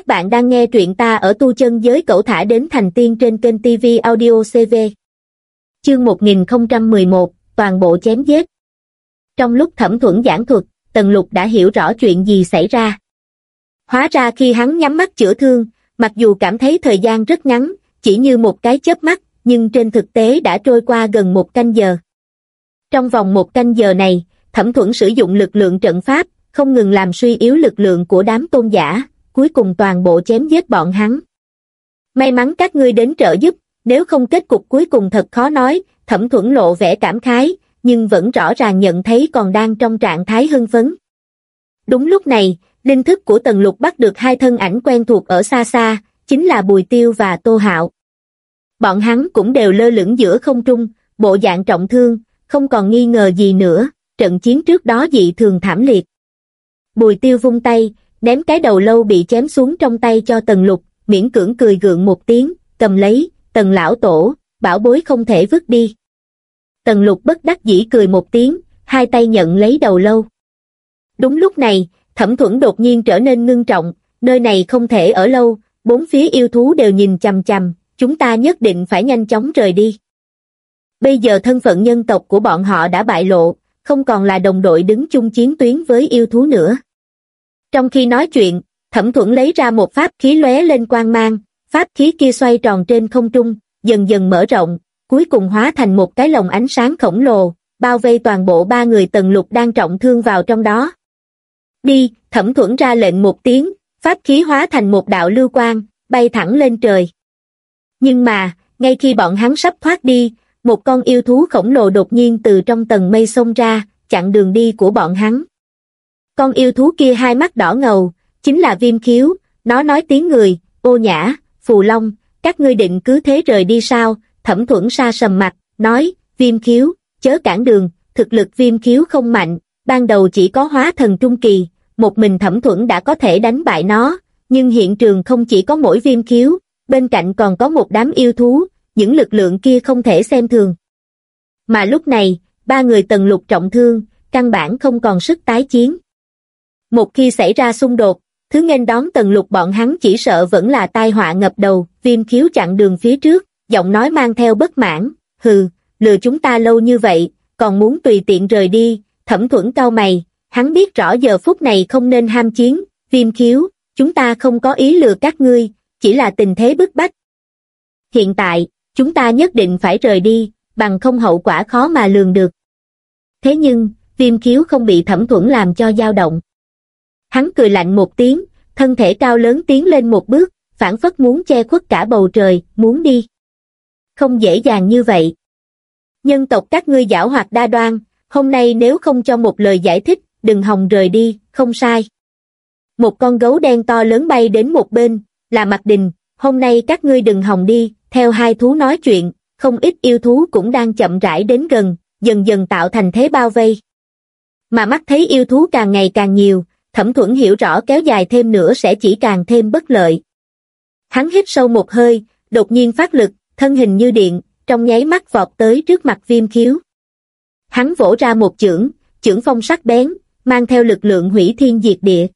Các bạn đang nghe truyện ta ở tu chân giới cẩu thả đến thành tiên trên kênh TV Audio CV. Chương 1011, toàn bộ chém giết. Trong lúc thẩm thuẫn giảng thuật, Tần Lục đã hiểu rõ chuyện gì xảy ra. Hóa ra khi hắn nhắm mắt chữa thương, mặc dù cảm thấy thời gian rất ngắn, chỉ như một cái chớp mắt, nhưng trên thực tế đã trôi qua gần một canh giờ. Trong vòng một canh giờ này, thẩm thuẫn sử dụng lực lượng trận pháp, không ngừng làm suy yếu lực lượng của đám tôn giả, cuối cùng toàn bộ chém giết bọn hắn. May mắn các ngươi đến trợ giúp, nếu không kết cục cuối cùng thật khó nói, thẩm thuẫn lộ vẻ cảm khái, nhưng vẫn rõ ràng nhận thấy còn đang trong trạng thái hưng phấn. Đúng lúc này, linh thức của tần lục bắt được hai thân ảnh quen thuộc ở xa xa, chính là Bùi Tiêu và Tô Hạo. Bọn hắn cũng đều lơ lửng giữa không trung, bộ dạng trọng thương, không còn nghi ngờ gì nữa, trận chiến trước đó dị thường thảm liệt. Bùi Tiêu vung tay, ném cái đầu lâu bị chém xuống trong tay cho tần lục, miễn cưỡng cười gượng một tiếng, cầm lấy, tần lão tổ, bảo bối không thể vứt đi. Tần lục bất đắc dĩ cười một tiếng, hai tay nhận lấy đầu lâu. Đúng lúc này, thẩm thuẫn đột nhiên trở nên ngưng trọng, nơi này không thể ở lâu, bốn phía yêu thú đều nhìn chằm chằm, chúng ta nhất định phải nhanh chóng rời đi. Bây giờ thân phận nhân tộc của bọn họ đã bại lộ, không còn là đồng đội đứng chung chiến tuyến với yêu thú nữa. Trong khi nói chuyện, thẩm thuẫn lấy ra một pháp khí lóe lên quang mang, pháp khí kia xoay tròn trên không trung, dần dần mở rộng, cuối cùng hóa thành một cái lồng ánh sáng khổng lồ, bao vây toàn bộ ba người tần lục đang trọng thương vào trong đó. Đi, thẩm thuẫn ra lệnh một tiếng, pháp khí hóa thành một đạo lưu quang, bay thẳng lên trời. Nhưng mà, ngay khi bọn hắn sắp thoát đi, một con yêu thú khổng lồ đột nhiên từ trong tầng mây xông ra, chặn đường đi của bọn hắn. Con yêu thú kia hai mắt đỏ ngầu, chính là viêm khiếu, nó nói tiếng người, ô nhã, phù long, các ngươi định cứ thế rời đi sao, thẩm thuẫn sa sầm mặt, nói, viêm khiếu, chớ cản đường, thực lực viêm khiếu không mạnh, ban đầu chỉ có hóa thần trung kỳ, một mình thẩm thuẫn đã có thể đánh bại nó, nhưng hiện trường không chỉ có mỗi viêm khiếu, bên cạnh còn có một đám yêu thú, những lực lượng kia không thể xem thường. Mà lúc này, ba người tần lục trọng thương, căn bản không còn sức tái chiến. Một khi xảy ra xung đột, thứ nghênh đón tần lục bọn hắn chỉ sợ vẫn là tai họa ngập đầu, viêm khiếu chặn đường phía trước, giọng nói mang theo bất mãn, hừ, lừa chúng ta lâu như vậy, còn muốn tùy tiện rời đi, thẩm thuẫn cao mày, hắn biết rõ giờ phút này không nên ham chiến, viêm khiếu, chúng ta không có ý lừa các ngươi, chỉ là tình thế bức bách. Hiện tại, chúng ta nhất định phải rời đi, bằng không hậu quả khó mà lường được. Thế nhưng, viêm khiếu không bị thẩm thuẫn làm cho dao động. Hắn cười lạnh một tiếng, thân thể cao lớn tiến lên một bước, phản phất muốn che khuất cả bầu trời, muốn đi. Không dễ dàng như vậy. Nhân tộc các ngươi giảo hoạt đa đoan, hôm nay nếu không cho một lời giải thích, đừng hòng rời đi, không sai. Một con gấu đen to lớn bay đến một bên, là mặt đình, hôm nay các ngươi đừng hòng đi, theo hai thú nói chuyện, không ít yêu thú cũng đang chậm rãi đến gần, dần dần tạo thành thế bao vây. Mà mắt thấy yêu thú càng ngày càng nhiều, thẩm thuẫn hiểu rõ kéo dài thêm nữa sẽ chỉ càng thêm bất lợi. Hắn hít sâu một hơi, đột nhiên phát lực, thân hình như điện, trong nháy mắt vọt tới trước mặt viêm khiếu. Hắn vỗ ra một chưởng, chưởng phong sắc bén, mang theo lực lượng hủy thiên diệt địa.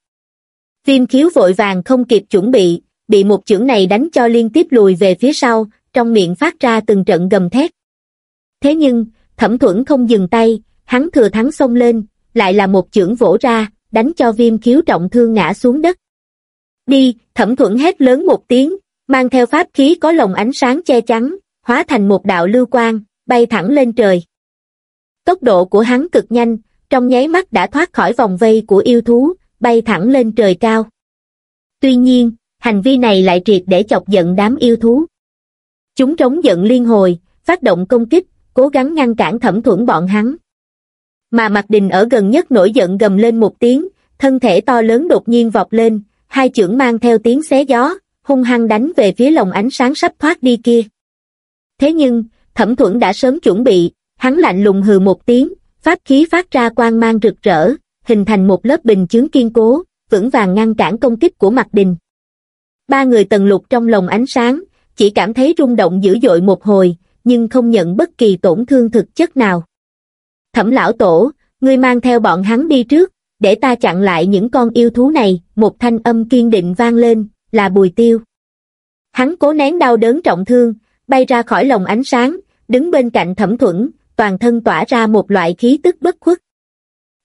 Viêm khiếu vội vàng không kịp chuẩn bị, bị một chưởng này đánh cho liên tiếp lùi về phía sau, trong miệng phát ra từng trận gầm thét. Thế nhưng, thẩm thuẫn không dừng tay, hắn thừa thắng xông lên, lại là một chưởng vỗ ra, đánh cho viêm khiếu trọng thương ngã xuống đất. Đi, thẩm thuẫn hét lớn một tiếng, mang theo pháp khí có lồng ánh sáng che chắn, hóa thành một đạo lưu quang, bay thẳng lên trời. Tốc độ của hắn cực nhanh, trong nháy mắt đã thoát khỏi vòng vây của yêu thú, bay thẳng lên trời cao. Tuy nhiên, hành vi này lại triệt để chọc giận đám yêu thú. Chúng trống giận liên hồi, phát động công kích, cố gắng ngăn cản thẩm thuẫn bọn hắn. Mà mặt đình ở gần nhất nổi giận gầm lên một tiếng, thân thể to lớn đột nhiên vọt lên, hai chưởng mang theo tiếng xé gió, hung hăng đánh về phía lồng ánh sáng sắp thoát đi kia. Thế nhưng, thẩm thuẫn đã sớm chuẩn bị, hắn lạnh lùng hừ một tiếng, pháp khí phát ra quang mang rực rỡ, hình thành một lớp bình chướng kiên cố, vững vàng ngăn cản công kích của mặt đình. Ba người tần lục trong lồng ánh sáng, chỉ cảm thấy rung động dữ dội một hồi, nhưng không nhận bất kỳ tổn thương thực chất nào. Thẩm lão tổ, ngươi mang theo bọn hắn đi trước, để ta chặn lại những con yêu thú này, một thanh âm kiên định vang lên, là Bùi Tiêu. Hắn cố nén đau đớn trọng thương, bay ra khỏi lồng ánh sáng, đứng bên cạnh thẩm thuẫn, toàn thân tỏa ra một loại khí tức bất khuất.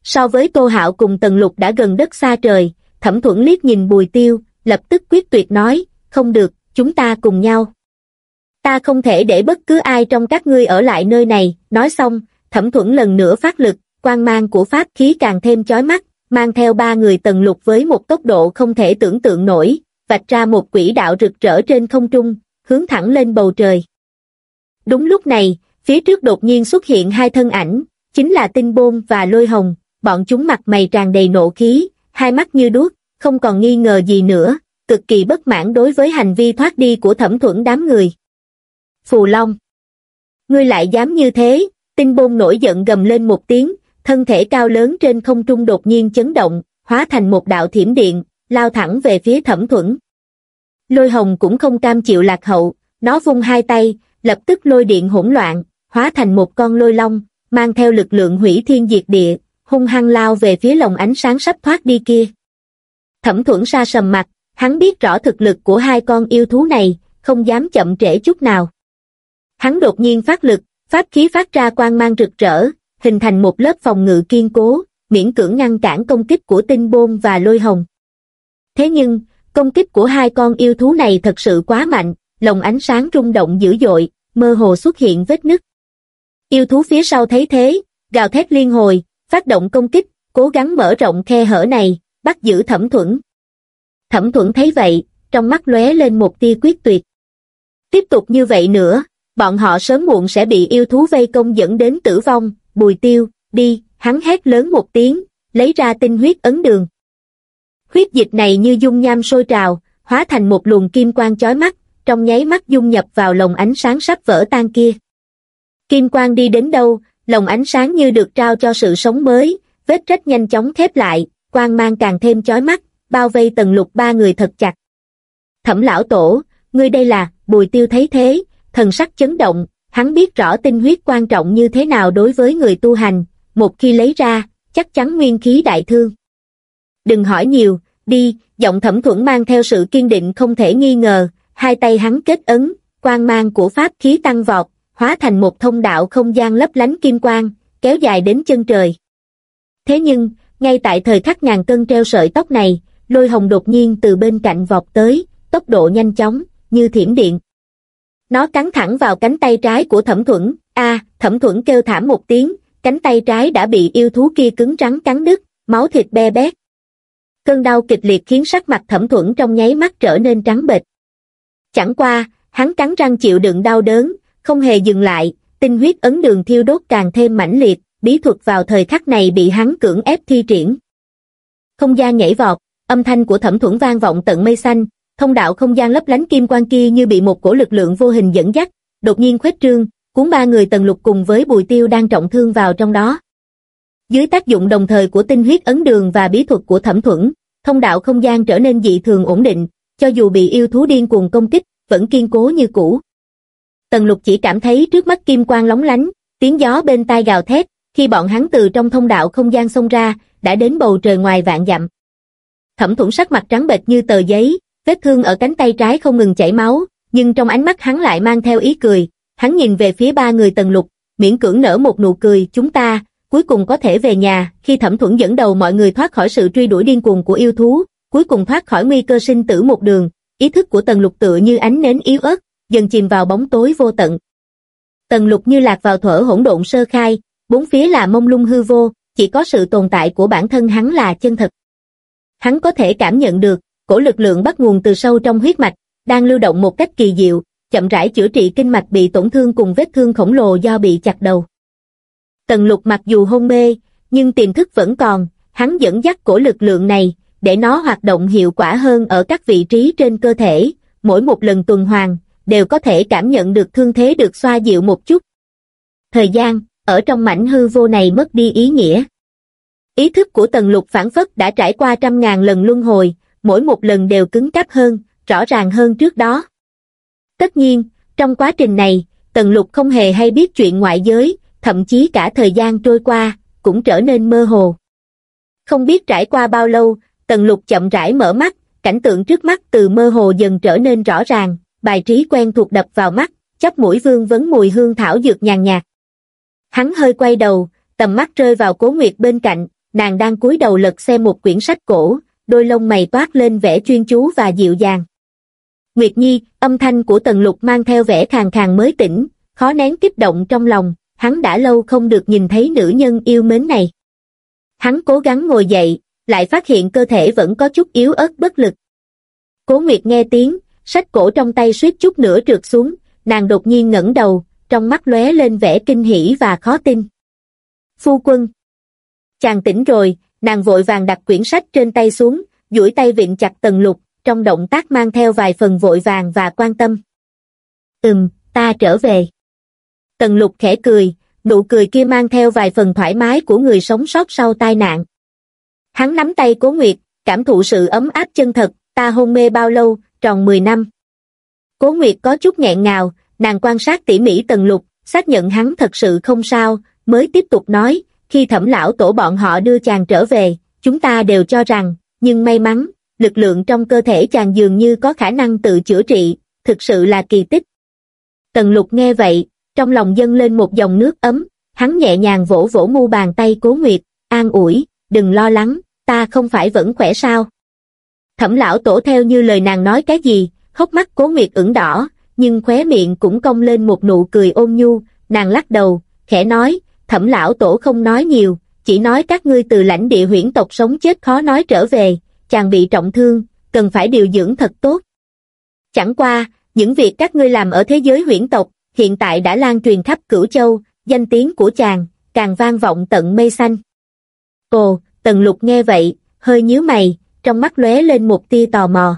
So với Tô Hạo cùng Tần Lục đã gần đất xa trời, thẩm thuẫn liếc nhìn Bùi Tiêu, lập tức quyết tuyệt nói, không được, chúng ta cùng nhau. Ta không thể để bất cứ ai trong các ngươi ở lại nơi này, nói xong, thẩm thuẫn lần nữa phát lực, quang mang của pháp khí càng thêm chói mắt, mang theo ba người tần lục với một tốc độ không thể tưởng tượng nổi, vạch ra một quỹ đạo rực rỡ trên không trung, hướng thẳng lên bầu trời. Đúng lúc này, phía trước đột nhiên xuất hiện hai thân ảnh, chính là tinh bôn và lôi hồng, bọn chúng mặt mày tràn đầy nộ khí, hai mắt như đuốc, không còn nghi ngờ gì nữa, cực kỳ bất mãn đối với hành vi thoát đi của thẩm thuẫn đám người. Phù Long Ngươi lại dám như thế, tinh bôn nổi giận gầm lên một tiếng, thân thể cao lớn trên không trung đột nhiên chấn động, hóa thành một đạo thiểm điện, lao thẳng về phía thẩm thuẫn. Lôi hồng cũng không cam chịu lạc hậu, nó vung hai tay, lập tức lôi điện hỗn loạn, hóa thành một con lôi long, mang theo lực lượng hủy thiên diệt địa, hung hăng lao về phía lồng ánh sáng sắp thoát đi kia. Thẩm thuẫn sa sầm mặt, hắn biết rõ thực lực của hai con yêu thú này, không dám chậm trễ chút nào. Hắn đột nhiên phát lực, pháp khí phát ra quang mang rực rỡ, hình thành một lớp phòng ngự kiên cố, miễn cưỡng ngăn cản công kích của tinh bôn và lôi hồng. Thế nhưng, công kích của hai con yêu thú này thật sự quá mạnh, lồng ánh sáng rung động dữ dội, mơ hồ xuất hiện vết nứt. Yêu thú phía sau thấy thế, gào thét liên hồi, phát động công kích, cố gắng mở rộng khe hở này, bắt giữ thẩm thuẫn. Thẩm thuẫn thấy vậy, trong mắt lóe lên một tia quyết tuyệt. Tiếp tục như vậy nữa, bọn họ sớm muộn sẽ bị yêu thú vây công dẫn đến tử vong, bùi tiêu, đi, hắn hét lớn một tiếng, lấy ra tinh huyết ấn đường. Huyết dịch này như dung nham sôi trào, hóa thành một luồng kim quang chói mắt, trong nháy mắt dung nhập vào lồng ánh sáng sắp vỡ tan kia. Kim quang đi đến đâu, lồng ánh sáng như được trao cho sự sống mới, vết rách nhanh chóng khép lại, quang mang càng thêm chói mắt, bao vây tần lục ba người thật chặt. Thẩm lão tổ, ngươi đây là, bùi tiêu thấy thế, thần sắc chấn động, hắn biết rõ tinh huyết quan trọng như thế nào đối với người tu hành, một khi lấy ra, chắc chắn nguyên khí đại thương. Đừng hỏi nhiều, đi, giọng thẩm thuẫn mang theo sự kiên định không thể nghi ngờ, hai tay hắn kết ấn, quang mang của pháp khí tăng vọt, hóa thành một thông đạo không gian lấp lánh kim quang, kéo dài đến chân trời. Thế nhưng, ngay tại thời khắc ngàn cân treo sợi tóc này, lôi hồng đột nhiên từ bên cạnh vọt tới, tốc độ nhanh chóng, như thiểm điện. Nó cắn thẳng vào cánh tay trái của thẩm thuẫn, a thẩm thuẫn kêu thảm một tiếng, cánh tay trái đã bị yêu thú kia cứng trắng cắn đứt, máu thịt be bét. Cơn đau kịch liệt khiến sắc mặt thẩm thuẫn trong nháy mắt trở nên trắng bệch. Chẳng qua, hắn cắn răng chịu đựng đau đớn, không hề dừng lại, tinh huyết ấn đường thiêu đốt càng thêm mãnh liệt, bí thuật vào thời khắc này bị hắn cưỡng ép thi triển. Không gian nhảy vọt, âm thanh của thẩm thuẫn vang vọng tận mây xanh, thông đạo không gian lấp lánh kim quan kia như bị một cổ lực lượng vô hình dẫn dắt, đột nhiên khuếch trương, cuốn ba người tần lục cùng với bùi tiêu đang trọng thương vào trong đó. Dưới tác dụng đồng thời của tinh huyết ấn đường và bí thuật của thẩm thuẫn, thông đạo không gian trở nên dị thường ổn định, cho dù bị yêu thú điên cuồng công kích, vẫn kiên cố như cũ. Tần lục chỉ cảm thấy trước mắt kim quang lóng lánh, tiếng gió bên tai gào thét, khi bọn hắn từ trong thông đạo không gian xông ra, đã đến bầu trời ngoài vạn dặm. Thẩm thuẫn sắc mặt trắng bệch như tờ giấy, vết thương ở cánh tay trái không ngừng chảy máu, nhưng trong ánh mắt hắn lại mang theo ý cười, hắn nhìn về phía ba người tần lục, miễn cưỡng nở một nụ cười, chúng ta, cuối cùng có thể về nhà, khi thẩm thuẫn dẫn đầu mọi người thoát khỏi sự truy đuổi điên cuồng của yêu thú, cuối cùng thoát khỏi nguy cơ sinh tử một đường, ý thức của tần lục tựa như ánh nến yếu ớt, dần chìm vào bóng tối vô tận. Tần lục như lạc vào thở hỗn độn sơ khai, bốn phía là mông lung hư vô, chỉ có sự tồn tại của bản thân hắn là chân thật. Hắn có thể cảm nhận được, cổ lực lượng bắt nguồn từ sâu trong huyết mạch, đang lưu động một cách kỳ diệu, chậm rãi chữa trị kinh mạch bị tổn thương cùng vết thương khổng lồ do bị chặt đầu. Tần lục mặc dù hôn mê, nhưng tiềm thức vẫn còn, hắn dẫn dắt cổ lực lượng này, để nó hoạt động hiệu quả hơn ở các vị trí trên cơ thể, mỗi một lần tuần hoàn, đều có thể cảm nhận được thương thế được xoa dịu một chút. Thời gian, ở trong mảnh hư vô này mất đi ý nghĩa. Ý thức của tần lục phản phất đã trải qua trăm ngàn lần luân hồi, mỗi một lần đều cứng cáp hơn, rõ ràng hơn trước đó. Tất nhiên, trong quá trình này, tần lục không hề hay biết chuyện ngoại giới, thậm chí cả thời gian trôi qua, cũng trở nên mơ hồ. Không biết trải qua bao lâu, tần lục chậm rãi mở mắt, cảnh tượng trước mắt từ mơ hồ dần trở nên rõ ràng, bài trí quen thuộc đập vào mắt, chắp mũi vương vấn mùi hương thảo dược nhàn nhạt. Hắn hơi quay đầu, tầm mắt rơi vào cố nguyệt bên cạnh, nàng đang cúi đầu lật xem một quyển sách cổ, đôi lông mày toát lên vẻ chuyên chú và dịu dàng. Nguyệt Nhi, âm thanh của Tần Lục mang theo vẻ khàn khàn mới tỉnh, khó nén kích động trong lòng, hắn đã lâu không được nhìn thấy nữ nhân yêu mến này. Hắn cố gắng ngồi dậy, lại phát hiện cơ thể vẫn có chút yếu ớt bất lực. Cố Nguyệt nghe tiếng, sách cổ trong tay suýt chút nữa trượt xuống, nàng đột nhiên ngẩng đầu, trong mắt lóe lên vẻ kinh hỉ và khó tin. Phu quân. Chàng tỉnh rồi, nàng vội vàng đặt quyển sách trên tay xuống, duỗi tay vịn chặt tần lục, trong động tác mang theo vài phần vội vàng và quan tâm. Ừm, ta trở về. Tần lục khẽ cười, nụ cười kia mang theo vài phần thoải mái của người sống sót sau tai nạn. Hắn nắm tay cố nguyệt, cảm thụ sự ấm áp chân thật, ta hôn mê bao lâu, tròn 10 năm. Cố nguyệt có chút nghẹn ngào, nàng quan sát tỉ mỉ tần lục, xác nhận hắn thật sự không sao, mới tiếp tục nói, khi thẩm lão tổ bọn họ đưa chàng trở về, chúng ta đều cho rằng, nhưng may mắn, lực lượng trong cơ thể chàng dường như có khả năng tự chữa trị, thực sự là kỳ tích. Tần lục nghe vậy, trong lòng dâng lên một dòng nước ấm, hắn nhẹ nhàng vỗ vỗ mu bàn tay cố nguyệt, an ủi, đừng lo lắng, ta không phải vẫn khỏe sao. Thẩm lão tổ theo như lời nàng nói cái gì, hốc mắt cố nguyệt ửng đỏ, nhưng khóe miệng cũng cong lên một nụ cười ôn nhu, nàng lắc đầu, khẽ nói, thẩm lão tổ không nói nhiều, chỉ nói các ngươi từ lãnh địa huyễn tộc sống chết khó nói trở về, chàng bị trọng thương, cần phải điều dưỡng thật tốt. Chẳng qua, những việc các ngươi làm ở thế giới huyễn tộc, hiện tại đã lan truyền khắp cửu châu, danh tiếng của chàng, càng vang vọng tận mây xanh. Ồ, tần lục nghe vậy, hơi nhíu mày, trong mắt lóe lên một tia tò mò.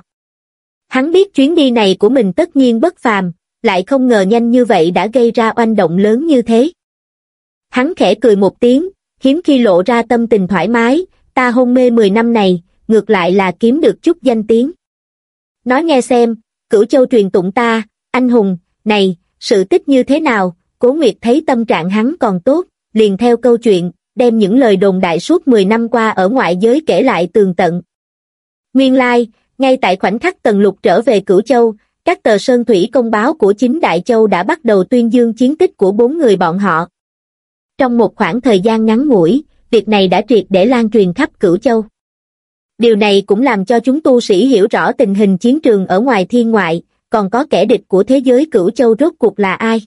Hắn biết chuyến đi này của mình tất nhiên bất phàm, lại không ngờ nhanh như vậy đã gây ra oanh động lớn như thế. Hắn khẽ cười một tiếng, hiếm khi lộ ra tâm tình thoải mái, ta hôn mê 10 năm này, ngược lại là kiếm được chút danh tiếng. Nói nghe xem, cửu châu truyền tụng ta, anh hùng, này, sự tích như thế nào, cố nguyệt thấy tâm trạng hắn còn tốt, liền theo câu chuyện, đem những lời đồn đại suốt 10 năm qua ở ngoại giới kể lại tường tận. Nguyên lai, ngay tại khoảnh khắc Tần Lục trở về Cửu Châu, các tờ sơn thủy công báo của chính Đại Châu đã bắt đầu tuyên dương chiến tích của bốn người bọn họ. Trong một khoảng thời gian ngắn ngủi, việc này đã triệt để lan truyền khắp Cửu Châu. Điều này cũng làm cho chúng tu sĩ hiểu rõ tình hình chiến trường ở ngoài thiên ngoại, còn có kẻ địch của thế giới Cửu Châu rốt cuộc là ai.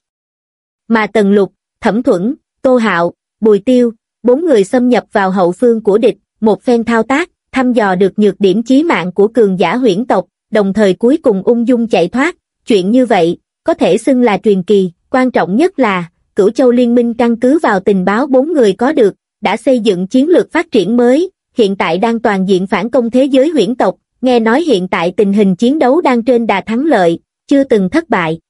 Mà Tần Lục, Thẩm Thuẫn, Tô Hạo, Bùi Tiêu, bốn người xâm nhập vào hậu phương của địch, một phen thao tác, thăm dò được nhược điểm chí mạng của cường giả huyễn tộc, đồng thời cuối cùng ung dung chạy thoát. Chuyện như vậy, có thể xưng là truyền kỳ, quan trọng nhất là, cửu châu liên minh căn cứ vào tình báo bốn người có được, đã xây dựng chiến lược phát triển mới, hiện tại đang toàn diện phản công thế giới huyễn tộc, nghe nói hiện tại tình hình chiến đấu đang trên đà thắng lợi, chưa từng thất bại.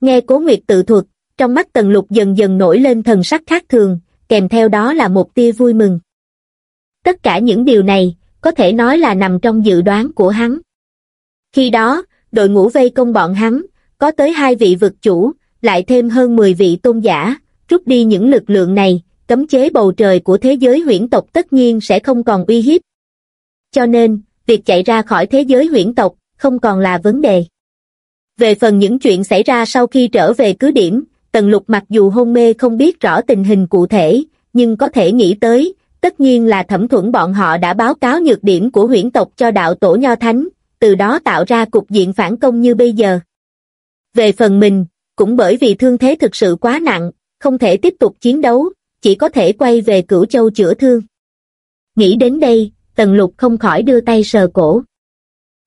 Nghe Cố Nguyệt tự thuật, trong mắt Tần Lục dần dần nổi lên thần sắc khác thường, kèm theo đó là một tia vui mừng. Tất cả những điều này, có thể nói là nằm trong dự đoán của hắn. Khi đó, đội ngũ vây công bọn hắn, có tới hai vị vực chủ, lại thêm hơn 10 vị tôn giả, rút đi những lực lượng này, cấm chế bầu trời của thế giới huyễn tộc tất nhiên sẽ không còn uy hiếp. Cho nên, việc chạy ra khỏi thế giới huyễn tộc không còn là vấn đề. Về phần những chuyện xảy ra sau khi trở về cứ điểm, Tần Lục mặc dù hôn mê không biết rõ tình hình cụ thể, nhưng có thể nghĩ tới, tất nhiên là thẩm thuẫn bọn họ đã báo cáo nhược điểm của huyễn tộc cho đạo tổ Nho Thánh, từ đó tạo ra cục diện phản công như bây giờ. Về phần mình, cũng bởi vì thương thế thực sự quá nặng, không thể tiếp tục chiến đấu, chỉ có thể quay về cửu châu chữa thương. Nghĩ đến đây, Tần Lục không khỏi đưa tay sờ cổ.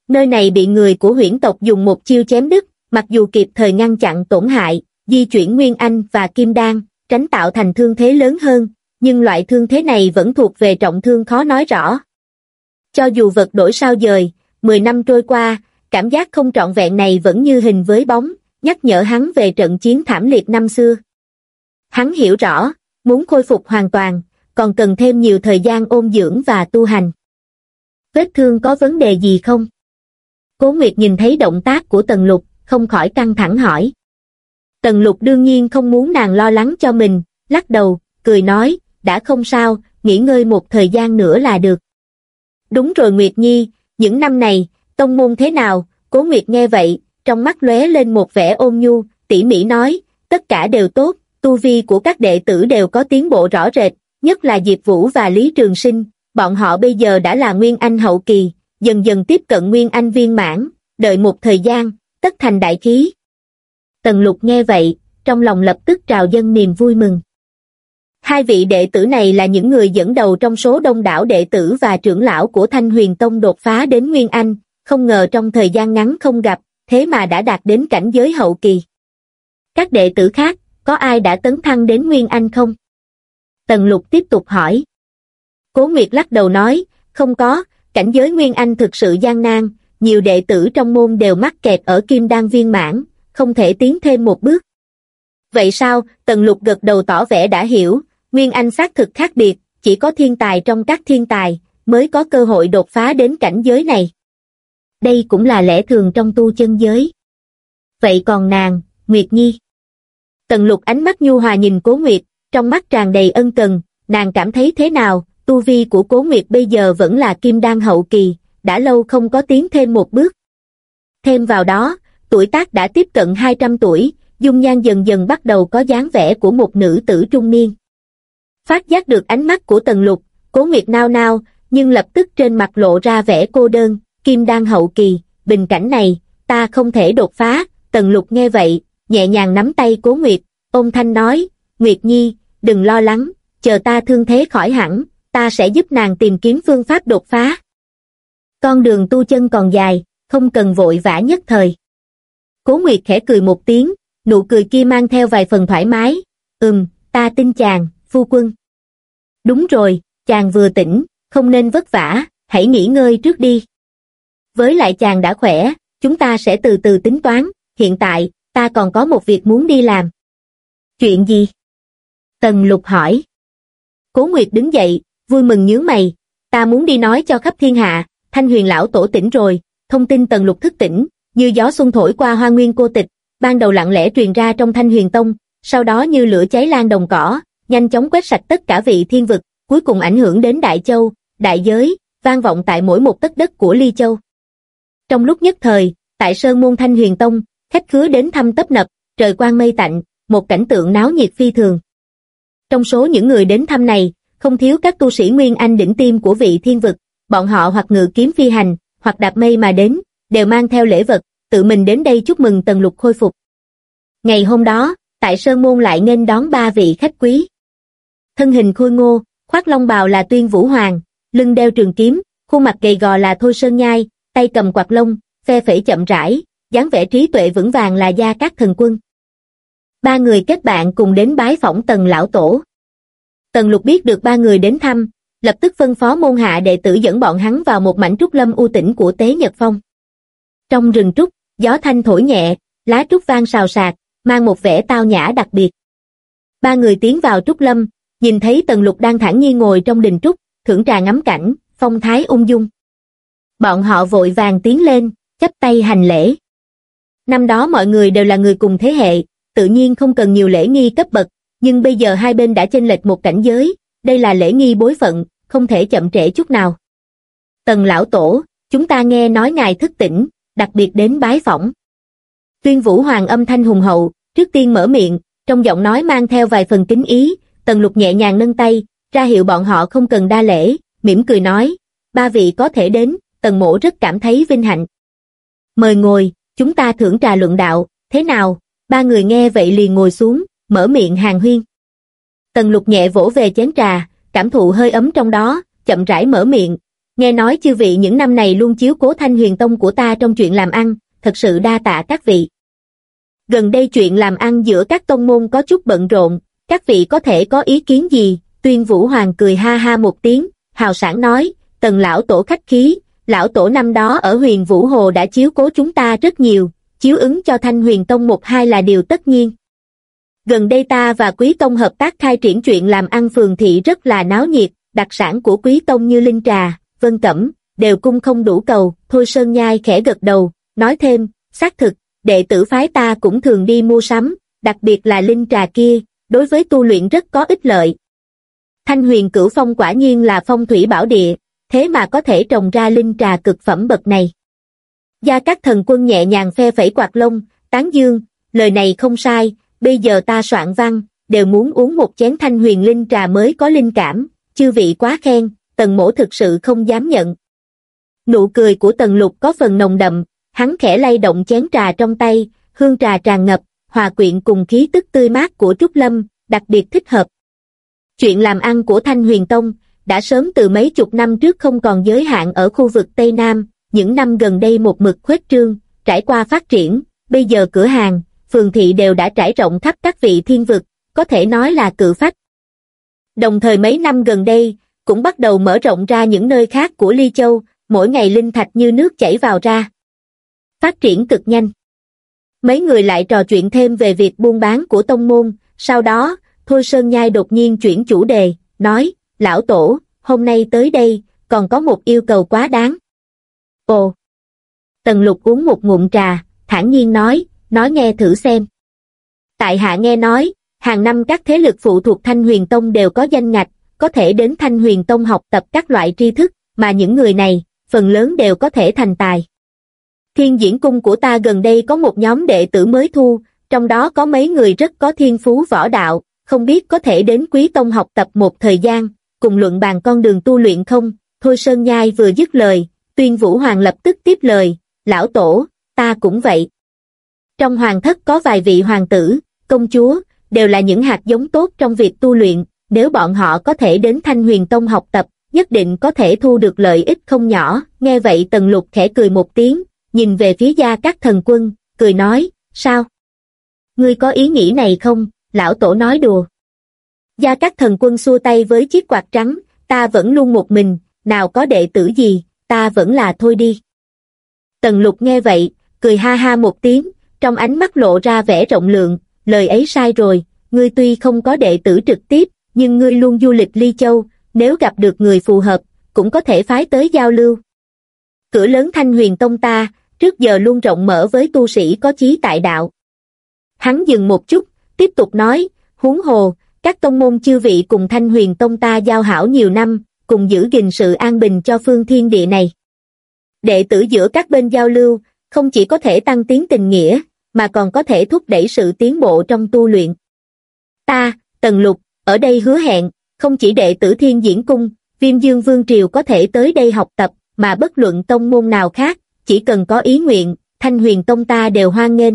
Nơi này bị người của huyễn tộc dùng một chiêu chém đứt, mặc dù kịp thời ngăn chặn tổn hại, di chuyển Nguyên Anh và Kim Đan, tránh tạo thành thương thế lớn hơn, nhưng loại thương thế này vẫn thuộc về trọng thương khó nói rõ. Cho dù vật đổi sao dời, 10 năm trôi qua, cảm giác không trọn vẹn này vẫn như hình với bóng, nhắc nhở hắn về trận chiến thảm liệt năm xưa. Hắn hiểu rõ, muốn khôi phục hoàn toàn, còn cần thêm nhiều thời gian ôn dưỡng và tu hành. Vết thương có vấn đề gì không? Cố Nguyệt nhìn thấy động tác của Tần Lục, không khỏi căng thẳng hỏi. Tần Lục đương nhiên không muốn nàng lo lắng cho mình, lắc đầu, cười nói, đã không sao, nghỉ ngơi một thời gian nữa là được. Đúng rồi Nguyệt Nhi, những năm này, tông môn thế nào, cố nguyệt nghe vậy, trong mắt lóe lên một vẻ ôn nhu, tỉ mỉ nói, tất cả đều tốt, tu vi của các đệ tử đều có tiến bộ rõ rệt, nhất là Diệp Vũ và Lý Trường Sinh, bọn họ bây giờ đã là Nguyên Anh hậu kỳ, dần dần tiếp cận Nguyên Anh viên mãn, đợi một thời gian, tất thành đại khí. Tần lục nghe vậy, trong lòng lập tức trào dân niềm vui mừng. Hai vị đệ tử này là những người dẫn đầu trong số đông đảo đệ tử và trưởng lão của Thanh Huyền Tông đột phá đến Nguyên Anh, không ngờ trong thời gian ngắn không gặp, thế mà đã đạt đến cảnh giới hậu kỳ. Các đệ tử khác, có ai đã tấn thăng đến Nguyên Anh không? Tần Lục tiếp tục hỏi. Cố Nguyệt lắc đầu nói, không có, cảnh giới Nguyên Anh thực sự gian nan, nhiều đệ tử trong môn đều mắc kẹt ở kim đan viên mãn, không thể tiến thêm một bước. Vậy sao, Tần Lục gật đầu tỏ vẻ đã hiểu, Nguyên Anh xác thực khác biệt, chỉ có thiên tài trong các thiên tài, mới có cơ hội đột phá đến cảnh giới này. Đây cũng là lẽ thường trong tu chân giới. Vậy còn nàng, Nguyệt Nhi? Tần lục ánh mắt nhu hòa nhìn Cố Nguyệt, trong mắt tràn đầy ân cần, nàng cảm thấy thế nào, tu vi của Cố Nguyệt bây giờ vẫn là kim đan hậu kỳ, đã lâu không có tiến thêm một bước. Thêm vào đó, tuổi tác đã tiếp cận 200 tuổi, dung nhan dần dần bắt đầu có dáng vẻ của một nữ tử trung niên. Phát giác được ánh mắt của Tần Lục, Cố Nguyệt nao nao, nhưng lập tức trên mặt lộ ra vẻ cô đơn, kim đan hậu kỳ, bình cảnh này, ta không thể đột phá, Tần Lục nghe vậy, nhẹ nhàng nắm tay Cố Nguyệt, ôm thanh nói, Nguyệt Nhi, đừng lo lắng, chờ ta thương thế khỏi hẳn, ta sẽ giúp nàng tìm kiếm phương pháp đột phá. Con đường tu chân còn dài, không cần vội vã nhất thời. Cố Nguyệt khẽ cười một tiếng, nụ cười kia mang theo vài phần thoải mái, ừm, ta tin chàng, phu quân. Đúng rồi, chàng vừa tỉnh, không nên vất vả, hãy nghỉ ngơi trước đi. Với lại chàng đã khỏe, chúng ta sẽ từ từ tính toán, hiện tại, ta còn có một việc muốn đi làm. Chuyện gì? Tần lục hỏi. Cố Nguyệt đứng dậy, vui mừng nhướng mày, ta muốn đi nói cho khắp thiên hạ, thanh huyền lão tổ tỉnh rồi, thông tin tần lục thức tỉnh, như gió xuân thổi qua hoa nguyên cô tịch, ban đầu lặng lẽ truyền ra trong thanh huyền tông, sau đó như lửa cháy lan đồng cỏ, nhanh chóng quét sạch tất cả vị thiên vực, cuối cùng ảnh hưởng đến Đại Châu, Đại Giới, vang vọng tại mỗi một tất đất của Ly Châu. Trong lúc nhất thời, tại Sơn Môn Thanh Huyền Tông, khách khứa đến thăm tấp nập, trời quang mây tạnh, một cảnh tượng náo nhiệt phi thường. Trong số những người đến thăm này, không thiếu các tu sĩ Nguyên Anh đỉnh tim của vị thiên vực, bọn họ hoặc ngự kiếm phi hành, hoặc đạp mây mà đến, đều mang theo lễ vật, tự mình đến đây chúc mừng Tần Lục khôi phục. Ngày hôm đó, tại Sơn Môn lại nên đón ba vị khách quý. Thân hình khôi ngô, khoác long bào là Tuyên Vũ Hoàng, lưng đeo trường kiếm, khuôn mặt gầy gò là Thôi Sơn Nhai, tay cầm quạt lông, phe phẩy chậm rãi, dáng vẻ trí tuệ vững vàng là gia các thần quân. Ba người kết bạn cùng đến bái phỏng tần lão tổ. Tần lục biết được ba người đến thăm, lập tức phân phó môn hạ đệ tử dẫn bọn hắn vào một mảnh trúc lâm u tĩnh của Tế Nhật Phong. Trong rừng trúc, gió thanh thổi nhẹ, lá trúc vang xào xạc, mang một vẻ tao nhã đặc biệt. Ba người tiến vào trúc lâm, nhìn thấy tần lục đang thản nhiên ngồi trong đình trúc, thưởng trà ngắm cảnh, phong thái ung dung. Bọn họ vội vàng tiến lên, chắp tay hành lễ. Năm đó mọi người đều là người cùng thế hệ, tự nhiên không cần nhiều lễ nghi cấp bậc, nhưng bây giờ hai bên đã chênh lệch một cảnh giới, đây là lễ nghi bối phận, không thể chậm trễ chút nào. Tần lão tổ, chúng ta nghe nói ngài thức tỉnh, đặc biệt đến bái phỏng. Tuyên Vũ Hoàng âm thanh hùng hậu, trước tiên mở miệng, trong giọng nói mang theo vài phần kính ý, Tần Lục nhẹ nhàng nâng tay, ra hiệu bọn họ không cần đa lễ, mỉm cười nói, ba vị có thể đến, Tần mổ rất cảm thấy vinh hạnh. Mời ngồi, chúng ta thưởng trà luận đạo, thế nào? Ba người nghe vậy liền ngồi xuống, mở miệng hàng huyên. Tần Lục nhẹ vỗ về chén trà, cảm thụ hơi ấm trong đó, chậm rãi mở miệng. Nghe nói chư vị những năm này luôn chiếu cố thanh huyền tông của ta trong chuyện làm ăn, thật sự đa tạ các vị. Gần đây chuyện làm ăn giữa các tông môn có chút bận rộn, các vị có thể có ý kiến gì? Tuyên Vũ Hoàng cười ha ha một tiếng, hào sản nói, tần lão tổ khách khí, lão tổ năm đó ở huyền Vũ Hồ đã chiếu cố chúng ta rất nhiều, chiếu ứng cho Thanh Huyền Tông một hai là điều tất nhiên. Gần đây ta và Quý Tông hợp tác khai triển chuyện làm ăn phường thị rất là náo nhiệt, đặc sản của Quý Tông như linh trà, vân cẩm, đều cung không đủ cầu, Thôi Sơn Nhai khẽ gật đầu, nói thêm, xác thực, đệ tử phái ta cũng thường đi mua sắm, đặc biệt là linh trà kia, đối với tu luyện rất có ích lợi. Thanh huyền cửu phong quả nhiên là phong thủy bảo địa, thế mà có thể trồng ra linh trà cực phẩm bậc này. Gia các thần quân nhẹ nhàng phe phẩy quạt lông, tán dương, lời này không sai, bây giờ ta soạn văn, đều muốn uống một chén thanh huyền linh trà mới có linh cảm, chư vị quá khen, tần mổ thực sự không dám nhận. Nụ cười của tần lục có phần nồng đậm, hắn khẽ lay động chén trà trong tay, hương trà tràn ngập, hòa quyện cùng khí tức tươi mát của Trúc Lâm, đặc biệt thích hợp. Chuyện làm ăn của Thanh Huyền Tông đã sớm từ mấy chục năm trước không còn giới hạn ở khu vực Tây Nam, những năm gần đây một mực khuếch trương, trải qua phát triển, bây giờ cửa hàng, phường thị đều đã trải rộng khắp các vị thiên vực, có thể nói là cự phách. Đồng thời mấy năm gần đây, cũng bắt đầu mở rộng ra những nơi khác của Ly Châu, mỗi ngày linh thạch như nước chảy vào ra. Phát triển cực nhanh. Mấy người lại trò chuyện thêm về việc buôn bán của tông môn, sau đó, Thôi Sơn Nhai đột nhiên chuyển chủ đề, nói, lão tổ, hôm nay tới đây, còn có một yêu cầu quá đáng. Ồ! Tần lục uống một ngụm trà, thản nhiên nói, nói nghe thử xem. Tại hạ nghe nói, hàng năm các thế lực phụ thuộc Thanh Huyền Tông đều có danh ngạch, có thể đến Thanh Huyền Tông học tập các loại tri thức, mà những người này, phần lớn đều có thể thành tài. Thiên diễn cung của ta gần đây có một nhóm đệ tử mới thu, trong đó có mấy người rất có thiên phú võ đạo, không biết có thể đến quý tông học tập một thời gian, cùng luận bàn con đường tu luyện không? Thôi Sơn Nhai vừa dứt lời, tuyên vũ hoàng lập tức tiếp lời, lão tổ, ta cũng vậy. Trong hoàng thất có vài vị hoàng tử, công chúa, đều là những hạt giống tốt trong việc tu luyện, nếu bọn họ có thể đến Thanh Huyền Tông học tập, nhất định có thể thu được lợi ích không nhỏ. Nghe vậy Tần Lục khẽ cười một tiếng, nhìn về phía gia các thần quân, cười nói, sao? Ngươi có ý nghĩ này không? Lão Tổ nói đùa. Gia các thần quân xua tay với chiếc quạt trắng, ta vẫn luôn một mình, nào có đệ tử gì, ta vẫn là thôi đi. Tần lục nghe vậy, cười ha ha một tiếng, trong ánh mắt lộ ra vẻ rộng lượng, lời ấy sai rồi, ngươi tuy không có đệ tử trực tiếp, nhưng ngươi luôn du lịch ly châu, nếu gặp được người phù hợp, cũng có thể phái tới giao lưu. Cửa lớn thanh huyền tông ta, trước giờ luôn rộng mở với tu sĩ có chí tại đạo. Hắn dừng một chút, tiếp tục nói, huống hồ, các tông môn chư vị cùng thanh huyền tông ta giao hảo nhiều năm, cùng giữ gìn sự an bình cho phương thiên địa này. Đệ tử giữa các bên giao lưu, không chỉ có thể tăng tiến tình nghĩa, mà còn có thể thúc đẩy sự tiến bộ trong tu luyện. Ta, Tần Lục, ở đây hứa hẹn, không chỉ đệ tử thiên diễn cung, viêm dương vương triều có thể tới đây học tập, mà bất luận tông môn nào khác, chỉ cần có ý nguyện, thanh huyền tông ta đều hoan nghênh.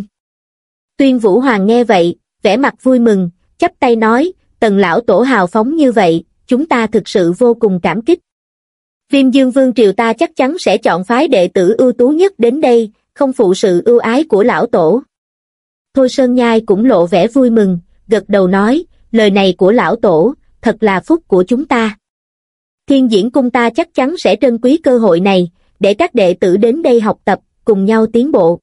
Tuyên Vũ Hoàng nghe vậy, vẻ mặt vui mừng, chắp tay nói, tần lão tổ hào phóng như vậy, chúng ta thực sự vô cùng cảm kích. Viêm Dương Vương Triều ta chắc chắn sẽ chọn phái đệ tử ưu tú nhất đến đây, không phụ sự ưu ái của lão tổ. Thôi Sơn Nhai cũng lộ vẻ vui mừng, gật đầu nói, lời này của lão tổ, thật là phúc của chúng ta. Thiên diễn cung ta chắc chắn sẽ trân quý cơ hội này, để các đệ tử đến đây học tập, cùng nhau tiến bộ.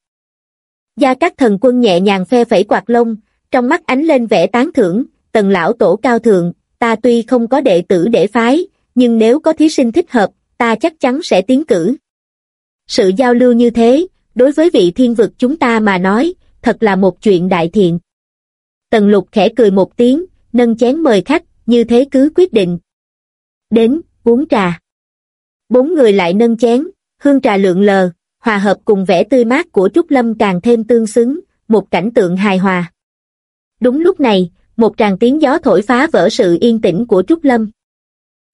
Gia các thần quân nhẹ nhàng phe phẩy quạt lông, trong mắt ánh lên vẻ tán thưởng, tần lão tổ cao thượng, ta tuy không có đệ tử để phái, nhưng nếu có thí sinh thích hợp, ta chắc chắn sẽ tiến cử. Sự giao lưu như thế, đối với vị thiên vực chúng ta mà nói, thật là một chuyện đại thiện. Tần lục khẽ cười một tiếng, nâng chén mời khách, như thế cứ quyết định. Đến, uống trà. Bốn người lại nâng chén, hương trà lượng lờ, hòa hợp cùng vẻ tươi mát của Trúc Lâm càng thêm tương xứng, một cảnh tượng hài hòa. Đúng lúc này, một tràng tiếng gió thổi phá vỡ sự yên tĩnh của Trúc Lâm.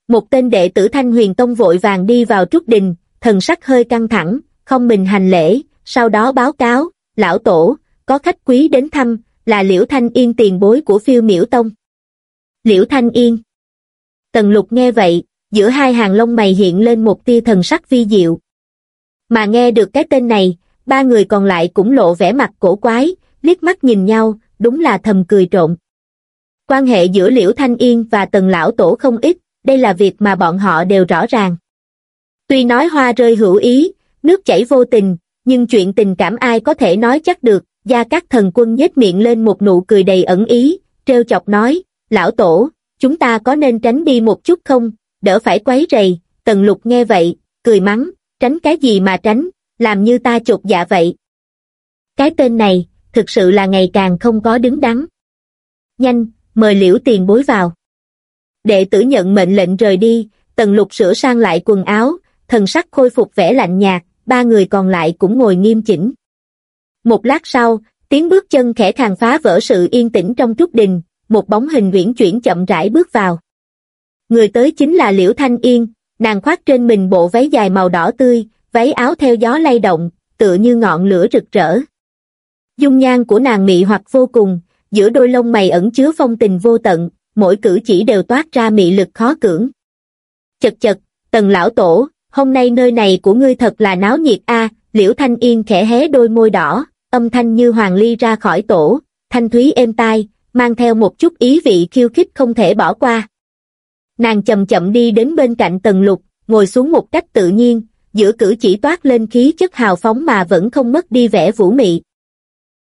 Một tên đệ tử Thanh Huyền Tông vội vàng đi vào Trúc Đình, thần sắc hơi căng thẳng, không mình hành lễ, sau đó báo cáo, lão tổ, có khách quý đến thăm, là Liễu Thanh Yên tiền bối của phiêu miễu tông. Liễu Thanh Yên Tần lục nghe vậy, giữa hai hàng lông mày hiện lên một tia thần sắc vi diệu. Mà nghe được cái tên này, ba người còn lại cũng lộ vẻ mặt cổ quái, liếc mắt nhìn nhau, đúng là thầm cười trộn. Quan hệ giữa Liễu Thanh Yên và Tần Lão Tổ không ít, đây là việc mà bọn họ đều rõ ràng. Tuy nói hoa rơi hữu ý, nước chảy vô tình, nhưng chuyện tình cảm ai có thể nói chắc được, gia các thần quân nhếch miệng lên một nụ cười đầy ẩn ý, trêu chọc nói, Lão Tổ, chúng ta có nên tránh đi một chút không, đỡ phải quấy rầy, Tần Lục nghe vậy, cười mắng, tránh cái gì mà tránh, làm như ta chột dạ vậy. Cái tên này, thực sự là ngày càng không có đứng đắn. Nhanh, mời liễu tiền bối vào. Đệ tử nhận mệnh lệnh rời đi, tần lục sửa sang lại quần áo, thần sắc khôi phục vẻ lạnh nhạt, ba người còn lại cũng ngồi nghiêm chỉnh. Một lát sau, tiếng bước chân khẽ khàng phá vỡ sự yên tĩnh trong trúc đình, một bóng hình uyển chuyển chậm rãi bước vào. Người tới chính là Liễu Thanh Yên, nàng khoác trên mình bộ váy dài màu đỏ tươi, váy áo theo gió lay động, tựa như ngọn lửa rực rỡ. Dung nhan của nàng mị hoặc vô cùng, giữa đôi lông mày ẩn chứa phong tình vô tận, mỗi cử chỉ đều toát ra mị lực khó cưỡng. Chật chật, tần lão tổ, hôm nay nơi này của ngươi thật là náo nhiệt a liễu thanh yên khẽ hé đôi môi đỏ, âm thanh như hoàng ly ra khỏi tổ, thanh thúy êm tai, mang theo một chút ý vị khiêu khích không thể bỏ qua. Nàng chậm chậm đi đến bên cạnh tần lục, ngồi xuống một cách tự nhiên, giữa cử chỉ toát lên khí chất hào phóng mà vẫn không mất đi vẻ vũ mị.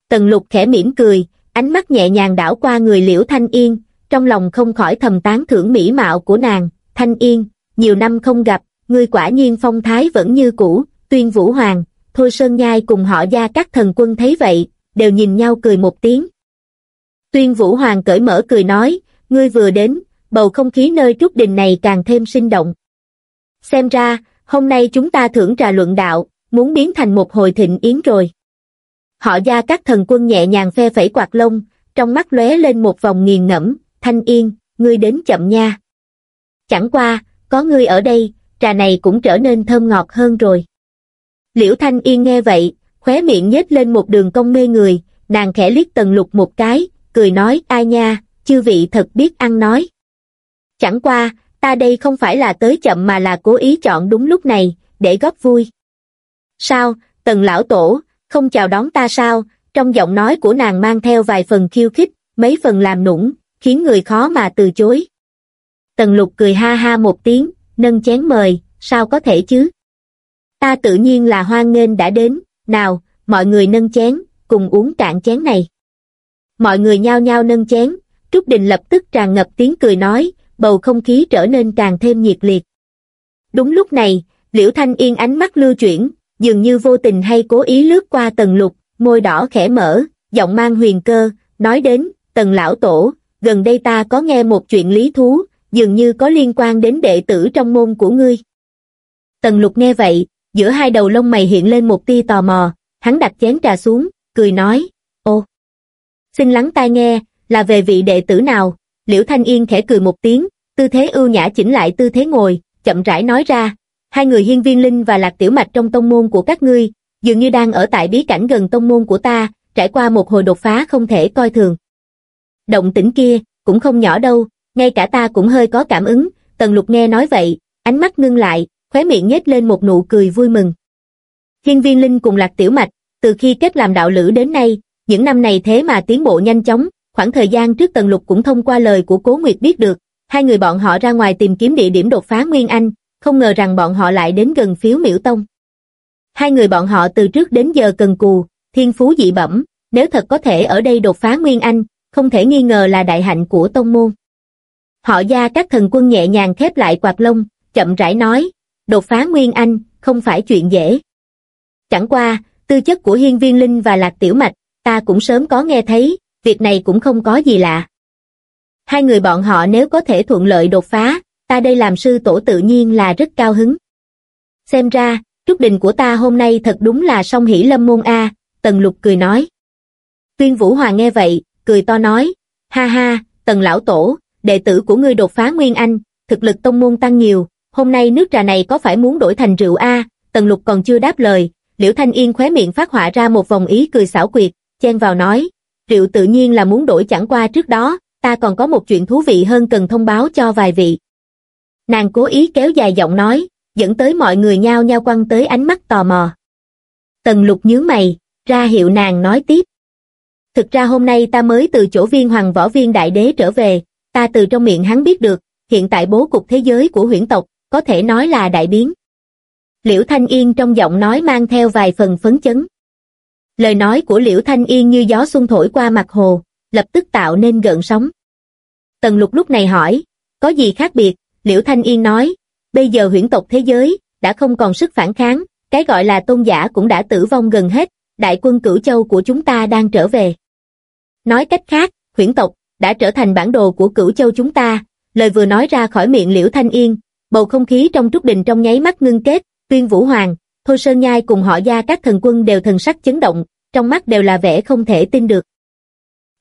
Tần lục khẽ mỉm cười, ánh mắt nhẹ nhàng đảo qua người liễu thanh yên, trong lòng không khỏi thầm tán thưởng mỹ mạo của nàng, thanh yên, nhiều năm không gặp, ngươi quả nhiên phong thái vẫn như cũ, tuyên vũ hoàng, thôi sơn nhai cùng họ gia các thần quân thấy vậy, đều nhìn nhau cười một tiếng. Tuyên vũ hoàng cởi mở cười nói, ngươi vừa đến, bầu không khí nơi trúc đình này càng thêm sinh động. Xem ra, hôm nay chúng ta thưởng trà luận đạo, muốn biến thành một hồi thịnh yến rồi. Họ gia các thần quân nhẹ nhàng phe phẩy quạt lông, trong mắt lóe lên một vòng nghiền ngẫm, thanh yên, ngươi đến chậm nha. Chẳng qua, có ngươi ở đây, trà này cũng trở nên thơm ngọt hơn rồi. Liễu Thanh Yên nghe vậy, khóe miệng nhếch lên một đường cong mê người, nàng khẽ liếc tần lục một cái, cười nói ai nha, chư vị thật biết ăn nói. Chẳng qua, ta đây không phải là tới chậm mà là cố ý chọn đúng lúc này, để góp vui. Sao, tần lão tổ, không chào đón ta sao, trong giọng nói của nàng mang theo vài phần khiêu khích, mấy phần làm nũng, khiến người khó mà từ chối. Tần lục cười ha ha một tiếng, nâng chén mời, sao có thể chứ? Ta tự nhiên là hoan nghênh đã đến, nào, mọi người nâng chén, cùng uống cạn chén này. Mọi người nhao nhao nâng chén, Trúc Đình lập tức tràn ngập tiếng cười nói, bầu không khí trở nên càng thêm nhiệt liệt. Đúng lúc này, Liễu Thanh Yên ánh mắt lưu chuyển, dường như vô tình hay cố ý lướt qua Tần lục, môi đỏ khẽ mở, giọng mang huyền cơ, nói đến, tần lão tổ, gần đây ta có nghe một chuyện lý thú, dường như có liên quan đến đệ tử trong môn của ngươi. Tần lục nghe vậy, giữa hai đầu lông mày hiện lên một tia tò mò, hắn đặt chén trà xuống, cười nói, ô, xin lắng tai nghe, là về vị đệ tử nào, liễu thanh yên khẽ cười một tiếng, tư thế ưu nhã chỉnh lại tư thế ngồi, chậm rãi nói ra, hai người hiên viên linh và lạc tiểu mạch trong tông môn của các ngươi, dường như đang ở tại bí cảnh gần tông môn của ta, trải qua một hồi đột phá không thể coi thường. Động tĩnh kia, cũng không nhỏ đâu, ngay cả ta cũng hơi có cảm ứng, tần lục nghe nói vậy, ánh mắt ngưng lại, khóe miệng nhếch lên một nụ cười vui mừng. Hiên viên linh cùng lạc tiểu mạch, từ khi kết làm đạo lữ đến nay, những năm này thế mà tiến bộ nhanh chóng, khoảng thời gian trước tần lục cũng thông qua lời của cố nguyệt biết được, hai người bọn họ ra ngoài tìm kiếm địa điểm đột phá Nguyên Anh, không ngờ rằng bọn họ lại đến gần phiếu miễu tông. Hai người bọn họ từ trước đến giờ cần cù, thiên phú dị bẩm, nếu thật có thể ở đây đột phá Nguyên Anh, không thể nghi ngờ là đại hạnh của tông môn. Họ gia các thần quân nhẹ nhàng khép lại quạt lông, chậm rãi nói, đột phá Nguyên Anh, không phải chuyện dễ. Chẳng qua, tư chất của hiên viên linh và lạc tiểu mạch, ta cũng sớm có nghe thấy, việc này cũng không có gì lạ. Hai người bọn họ nếu có thể thuận lợi đột phá, ta đây làm sư tổ tự nhiên là rất cao hứng. Xem ra, trúc đình của ta hôm nay thật đúng là song hỷ lâm môn A, Tần Lục cười nói. Tuyên Vũ Hoàng nghe vậy, cười to nói, ha ha, Tần Lão Tổ, đệ tử của ngươi đột phá Nguyên Anh, thực lực tông môn tăng nhiều, hôm nay nước trà này có phải muốn đổi thành rượu A, Tần Lục còn chưa đáp lời, Liễu Thanh Yên khóe miệng phát họa ra một vòng ý cười xảo quyệt, chen vào nói, rượu tự nhiên là muốn đổi chẳng qua trước đó, ta còn có một chuyện thú vị hơn cần thông báo cho vài vị. Nàng cố ý kéo dài giọng nói, dẫn tới mọi người nhao nhao quăng tới ánh mắt tò mò. Tần lục nhướng mày, ra hiệu nàng nói tiếp. Thực ra hôm nay ta mới từ chỗ viên hoàng võ viên đại đế trở về, ta từ trong miệng hắn biết được, hiện tại bố cục thế giới của huyễn tộc, có thể nói là đại biến. Liễu Thanh Yên trong giọng nói mang theo vài phần phấn chấn. Lời nói của Liễu Thanh Yên như gió xuân thổi qua mặt hồ, lập tức tạo nên gợn sóng. Tần lục lúc này hỏi, có gì khác biệt, Liễu Thanh Yên nói, bây giờ huyễn tộc thế giới, đã không còn sức phản kháng, cái gọi là tôn giả cũng đã tử vong gần hết, đại quân cửu châu của chúng ta đang trở về. Nói cách khác, huyễn tộc, đã trở thành bản đồ của cửu châu chúng ta, lời vừa nói ra khỏi miệng Liễu Thanh Yên, bầu không khí trong trúc đình trong nháy mắt ngưng kết, tuyên vũ hoàng, thôi sơn nhai cùng họ gia các thần quân đều thần sắc chấn động, trong mắt đều là vẻ không thể tin được.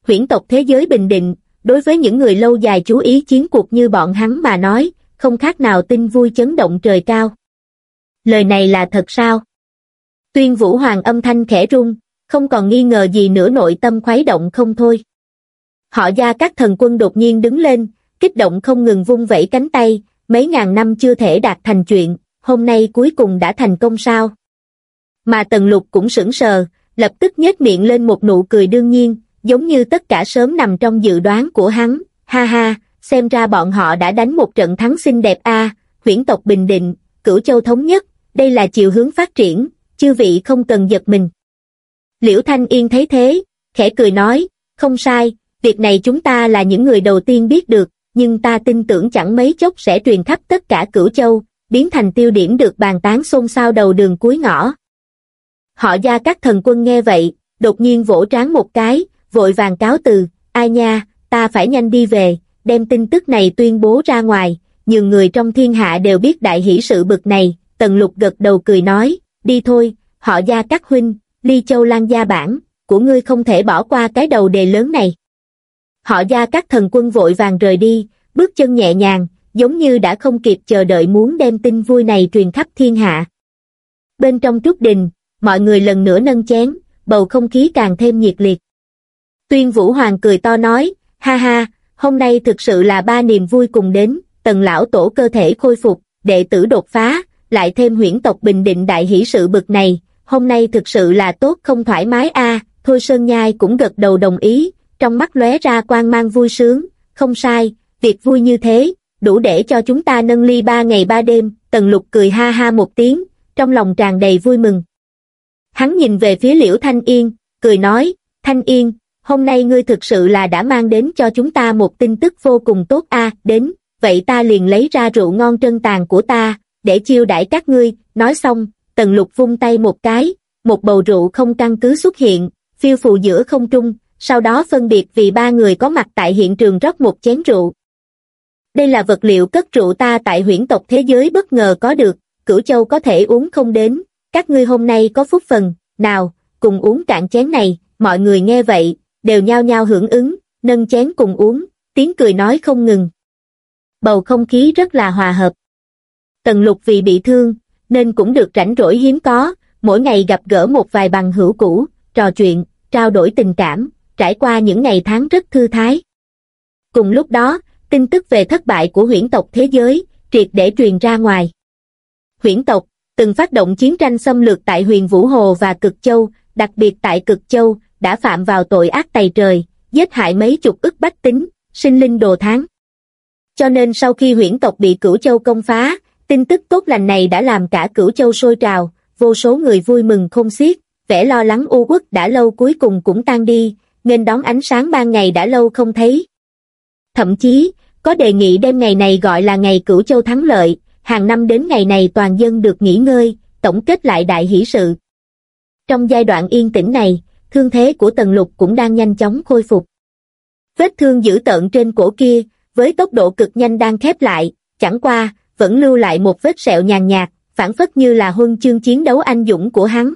Huyễn tộc thế giới bình định, đối với những người lâu dài chú ý chiến cuộc như bọn hắn mà nói, không khác nào tin vui chấn động trời cao. Lời này là thật sao? Tuyên Vũ Hoàng âm thanh khẽ rung, không còn nghi ngờ gì nữa nội tâm khuấy động không thôi. Họ gia các thần quân đột nhiên đứng lên, kích động không ngừng vung vẩy cánh tay, mấy ngàn năm chưa thể đạt thành chuyện, hôm nay cuối cùng đã thành công sao? Mà Tần Lục cũng sững sờ, lập tức nhếch miệng lên một nụ cười đương nhiên, giống như tất cả sớm nằm trong dự đoán của hắn, ha ha, xem ra bọn họ đã đánh một trận thắng xinh đẹp a, huyễn tộc Bình Định, cửu châu thống nhất, đây là chiều hướng phát triển, chư vị không cần giật mình. Liễu Thanh Yên thấy thế, khẽ cười nói, không sai, việc này chúng ta là những người đầu tiên biết được, nhưng ta tin tưởng chẳng mấy chốc sẽ truyền khắp tất cả cửu châu, biến thành tiêu điểm được bàn tán xôn xao đầu đường cuối ngõ. Họ gia các thần quân nghe vậy, đột nhiên vỗ trán một cái, vội vàng cáo từ, ai nha, ta phải nhanh đi về, đem tin tức này tuyên bố ra ngoài, nhiều người trong thiên hạ đều biết đại hỷ sự bực này, tần lục gật đầu cười nói, đi thôi, họ gia các huynh, ly châu lan gia bản, của ngươi không thể bỏ qua cái đầu đề lớn này. Họ gia các thần quân vội vàng rời đi, bước chân nhẹ nhàng, giống như đã không kịp chờ đợi muốn đem tin vui này truyền khắp thiên hạ. Bên trong trúc đình, mọi người lần nữa nâng chén, bầu không khí càng thêm nhiệt liệt. Tuyên Vũ Hoàng cười to nói, ha ha, hôm nay thực sự là ba niềm vui cùng đến, tần lão tổ cơ thể khôi phục, đệ tử đột phá, lại thêm huyễn tộc bình định đại hỷ sự bực này, hôm nay thực sự là tốt không thoải mái a à, Thôi Sơn Nhai cũng gật đầu đồng ý, trong mắt lóe ra quan mang vui sướng, không sai, việc vui như thế, đủ để cho chúng ta nâng ly ba ngày ba đêm, tần lục cười ha ha một tiếng, trong lòng tràn đầy vui mừng. Hắn nhìn về phía liễu Thanh Yên, cười nói, Thanh Yên, hôm nay ngươi thực sự là đã mang đến cho chúng ta một tin tức vô cùng tốt a đến, vậy ta liền lấy ra rượu ngon trân tàn của ta, để chiêu đãi các ngươi, nói xong, tần lục vung tay một cái, một bầu rượu không căn cứ xuất hiện, phiêu phù giữa không trung, sau đó phân biệt vì ba người có mặt tại hiện trường rót một chén rượu. Đây là vật liệu cất rượu ta tại huyễn tộc thế giới bất ngờ có được, cửu châu có thể uống không đến, các ngươi hôm nay có phúc phần, nào, cùng uống cạn chén này, mọi người nghe vậy, đều nhao nhao hưởng ứng, nâng chén cùng uống, tiếng cười nói không ngừng. Bầu không khí rất là hòa hợp. Tần lục vì bị thương, nên cũng được rảnh rỗi hiếm có, mỗi ngày gặp gỡ một vài bằng hữu cũ, trò chuyện, trao đổi tình cảm, trải qua những ngày tháng rất thư thái. Cùng lúc đó, tin tức về thất bại của huyễn tộc thế giới, triệt để truyền ra ngoài. Huyễn tộc, từng phát động chiến tranh xâm lược tại huyền Vũ Hồ và Cực Châu, đặc biệt tại Cực Châu, đã phạm vào tội ác tày trời, giết hại mấy chục ức bách tính, sinh linh đồ tháng. Cho nên sau khi huyễn tộc bị Cửu Châu công phá, tin tức tốt lành này đã làm cả Cửu Châu sôi trào, vô số người vui mừng không xiết, vẻ lo lắng u quốc đã lâu cuối cùng cũng tan đi, nên đón ánh sáng ban ngày đã lâu không thấy. Thậm chí, có đề nghị đem ngày này gọi là ngày Cửu Châu thắng lợi, hàng năm đến ngày này toàn dân được nghỉ ngơi, tổng kết lại đại hỷ sự. Trong giai đoạn yên tĩnh này, thương thế của Tần Lục cũng đang nhanh chóng khôi phục. Vết thương dữ tợn trên cổ kia, với tốc độ cực nhanh đang khép lại, chẳng qua, vẫn lưu lại một vết sẹo nhàn nhạt, phản phất như là huân chương chiến đấu anh dũng của hắn.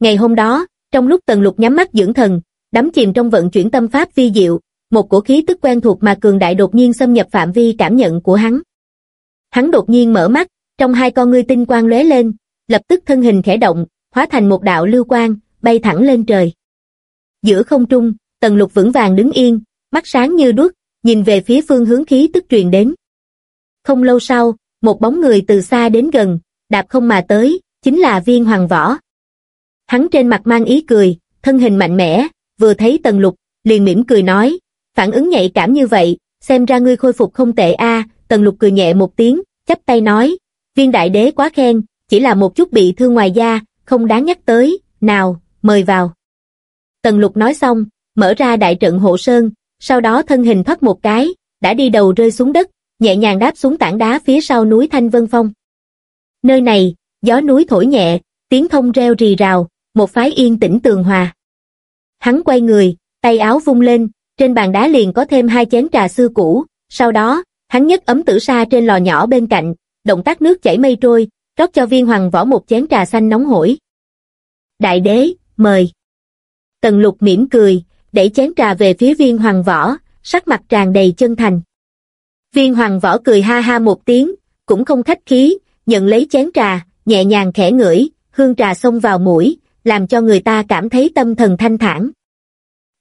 Ngày hôm đó, trong lúc Tần Lục nhắm mắt dưỡng thần, đắm chìm trong vận chuyển tâm pháp vi diệu, một cổ khí tức quen thuộc mà cường đại đột nhiên xâm nhập phạm vi cảm nhận của hắn. Hắn đột nhiên mở mắt, trong hai con ngươi tinh quang lóe lên, lập tức thân hình khẽ động, hóa thành một đạo lưu quang, bay thẳng lên trời. Giữa không trung, Tần Lục vững vàng đứng yên, mắt sáng như đuốc, nhìn về phía phương hướng khí tức truyền đến. Không lâu sau, một bóng người từ xa đến gần, đạp không mà tới, chính là viên hoàng võ. Hắn trên mặt mang ý cười, thân hình mạnh mẽ, vừa thấy Tần Lục, liền mỉm cười nói, phản ứng nhạy cảm như vậy, xem ra ngươi khôi phục không tệ a Tần Lục cười nhẹ một tiếng, chắp tay nói, viên đại đế quá khen, chỉ là một chút bị thương ngoài da, không đáng nhắc tới, nào, mời vào. Tần Lục nói xong, mở ra đại trận hộ sơn, sau đó thân hình thoát một cái, đã đi đầu rơi xuống đất, nhẹ nhàng đáp xuống tảng đá phía sau núi Thanh Vân Phong. Nơi này, gió núi thổi nhẹ, tiếng thông reo rì rào, một phái yên tĩnh tường hòa. Hắn quay người, tay áo vung lên, trên bàn đá liền có thêm hai chén trà xưa cũ, sau đó, hắn nhấc ấm tử sa trên lò nhỏ bên cạnh, động tác nước chảy mây trôi, rót cho viên hoàng võ một chén trà xanh nóng hổi. Đại đế, mời. Tần lục mỉm cười, đẩy chén trà về phía viên hoàng võ, sắc mặt tràn đầy chân thành. Viên hoàng võ cười ha ha một tiếng, cũng không khách khí, nhận lấy chén trà, nhẹ nhàng khẽ ngửi, hương trà xông vào mũi, làm cho người ta cảm thấy tâm thần thanh thản.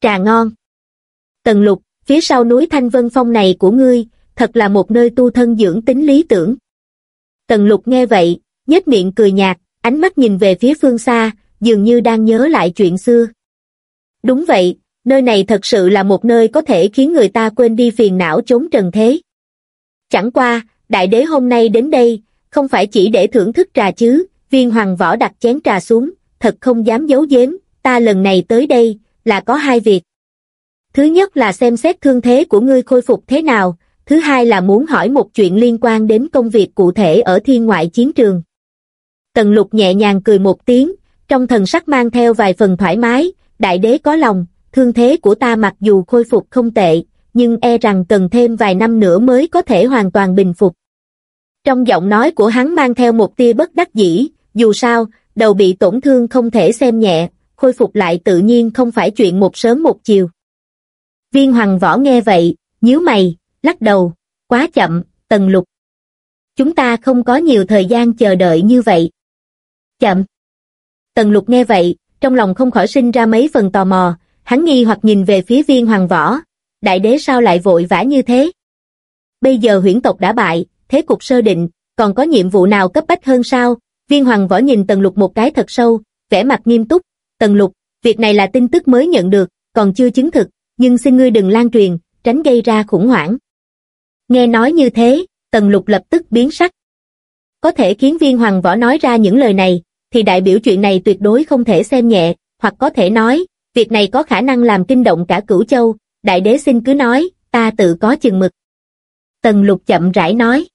Trà ngon. Tần lục, phía sau núi Thanh Vân Phong này của ngươi, thật là một nơi tu thân dưỡng tính lý tưởng. Tần lục nghe vậy, nhếch miệng cười nhạt, ánh mắt nhìn về phía phương xa, dường như đang nhớ lại chuyện xưa. Đúng vậy, nơi này thật sự là một nơi có thể khiến người ta quên đi phiền não chốn trần thế. Chẳng qua, đại đế hôm nay đến đây, không phải chỉ để thưởng thức trà chứ, viên hoàng võ đặt chén trà xuống, thật không dám giấu giếm, ta lần này tới đây, là có hai việc. Thứ nhất là xem xét thương thế của ngươi khôi phục thế nào, thứ hai là muốn hỏi một chuyện liên quan đến công việc cụ thể ở thiên ngoại chiến trường. Tần lục nhẹ nhàng cười một tiếng, trong thần sắc mang theo vài phần thoải mái, đại đế có lòng, thương thế của ta mặc dù khôi phục không tệ, nhưng e rằng cần thêm vài năm nữa mới có thể hoàn toàn bình phục. Trong giọng nói của hắn mang theo một tia bất đắc dĩ, dù sao, đầu bị tổn thương không thể xem nhẹ, khôi phục lại tự nhiên không phải chuyện một sớm một chiều. Viên hoàng võ nghe vậy, nhíu mày, lắc đầu, quá chậm, tần lục. Chúng ta không có nhiều thời gian chờ đợi như vậy. Chậm. Tần lục nghe vậy, trong lòng không khỏi sinh ra mấy phần tò mò, hắn nghi hoặc nhìn về phía viên hoàng võ, đại đế sao lại vội vã như thế? Bây giờ huyễn tộc đã bại, thế cục sơ định, còn có nhiệm vụ nào cấp bách hơn sao? Viên hoàng võ nhìn tần lục một cái thật sâu, vẻ mặt nghiêm túc, tần lục, việc này là tin tức mới nhận được, còn chưa chứng thực, nhưng xin ngươi đừng lan truyền, tránh gây ra khủng hoảng. Nghe nói như thế, tần lục lập tức biến sắc. Có thể khiến viên hoàng võ nói ra những lời này, thì đại biểu chuyện này tuyệt đối không thể xem nhẹ, hoặc có thể nói, việc này có khả năng làm kinh động cả cửu châu, đại đế xin cứ nói, ta tự có chừng mực. Tần lục chậm rãi nói.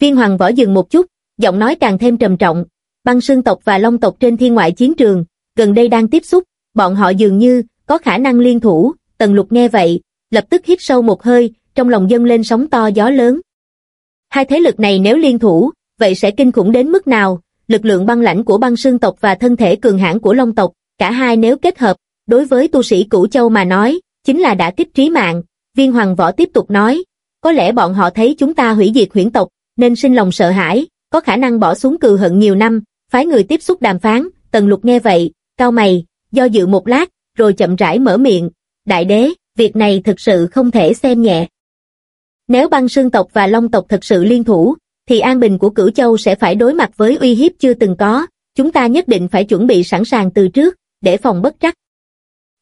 Viên hoàng võ dừng một chút, giọng nói càng thêm trầm trọng, băng sương tộc và long tộc trên thiên ngoại chiến trường, gần đây đang tiếp xúc, bọn họ dường như, có khả năng liên thủ, tần lục nghe vậy, lập tức hít sâu một hơi, trong lòng dâng lên sóng to gió lớn. Hai thế lực này nếu liên thủ, vậy sẽ kinh khủng đến mức nào, lực lượng băng lãnh của băng sương tộc và thân thể cường hãn của long tộc, cả hai nếu kết hợp, đối với tu sĩ cửu châu mà nói, chính là đã kích trí mạng, viên hoàng võ tiếp tục nói, có lẽ bọn họ thấy chúng ta hủy diệt huyễn tộc, nên sinh lòng sợ hãi, có khả năng bỏ xuống cừu hận nhiều năm, phái người tiếp xúc đàm phán, tần lục nghe vậy, cao mày, do dự một lát, rồi chậm rãi mở miệng, đại đế, việc này thực sự không thể xem nhẹ. Nếu băng sương tộc và long tộc thực sự liên thủ, thì an bình của cửu châu sẽ phải đối mặt với uy hiếp chưa từng có, chúng ta nhất định phải chuẩn bị sẵn sàng từ trước, để phòng bất trắc.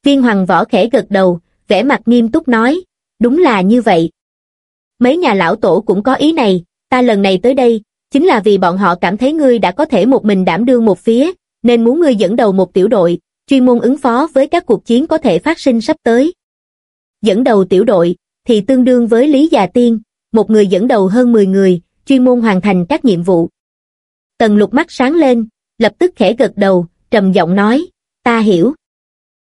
Viên hoàng võ khẽ gật đầu, vẻ mặt nghiêm túc nói, đúng là như vậy. Mấy nhà lão tổ cũng có ý này, ta lần này tới đây, chính là vì bọn họ cảm thấy ngươi đã có thể một mình đảm đương một phía, nên muốn ngươi dẫn đầu một tiểu đội, chuyên môn ứng phó với các cuộc chiến có thể phát sinh sắp tới. Dẫn đầu tiểu đội, thì tương đương với Lý Già Tiên, một người dẫn đầu hơn 10 người, chuyên môn hoàn thành các nhiệm vụ. Tần lục mắt sáng lên, lập tức khẽ gật đầu, trầm giọng nói, ta hiểu.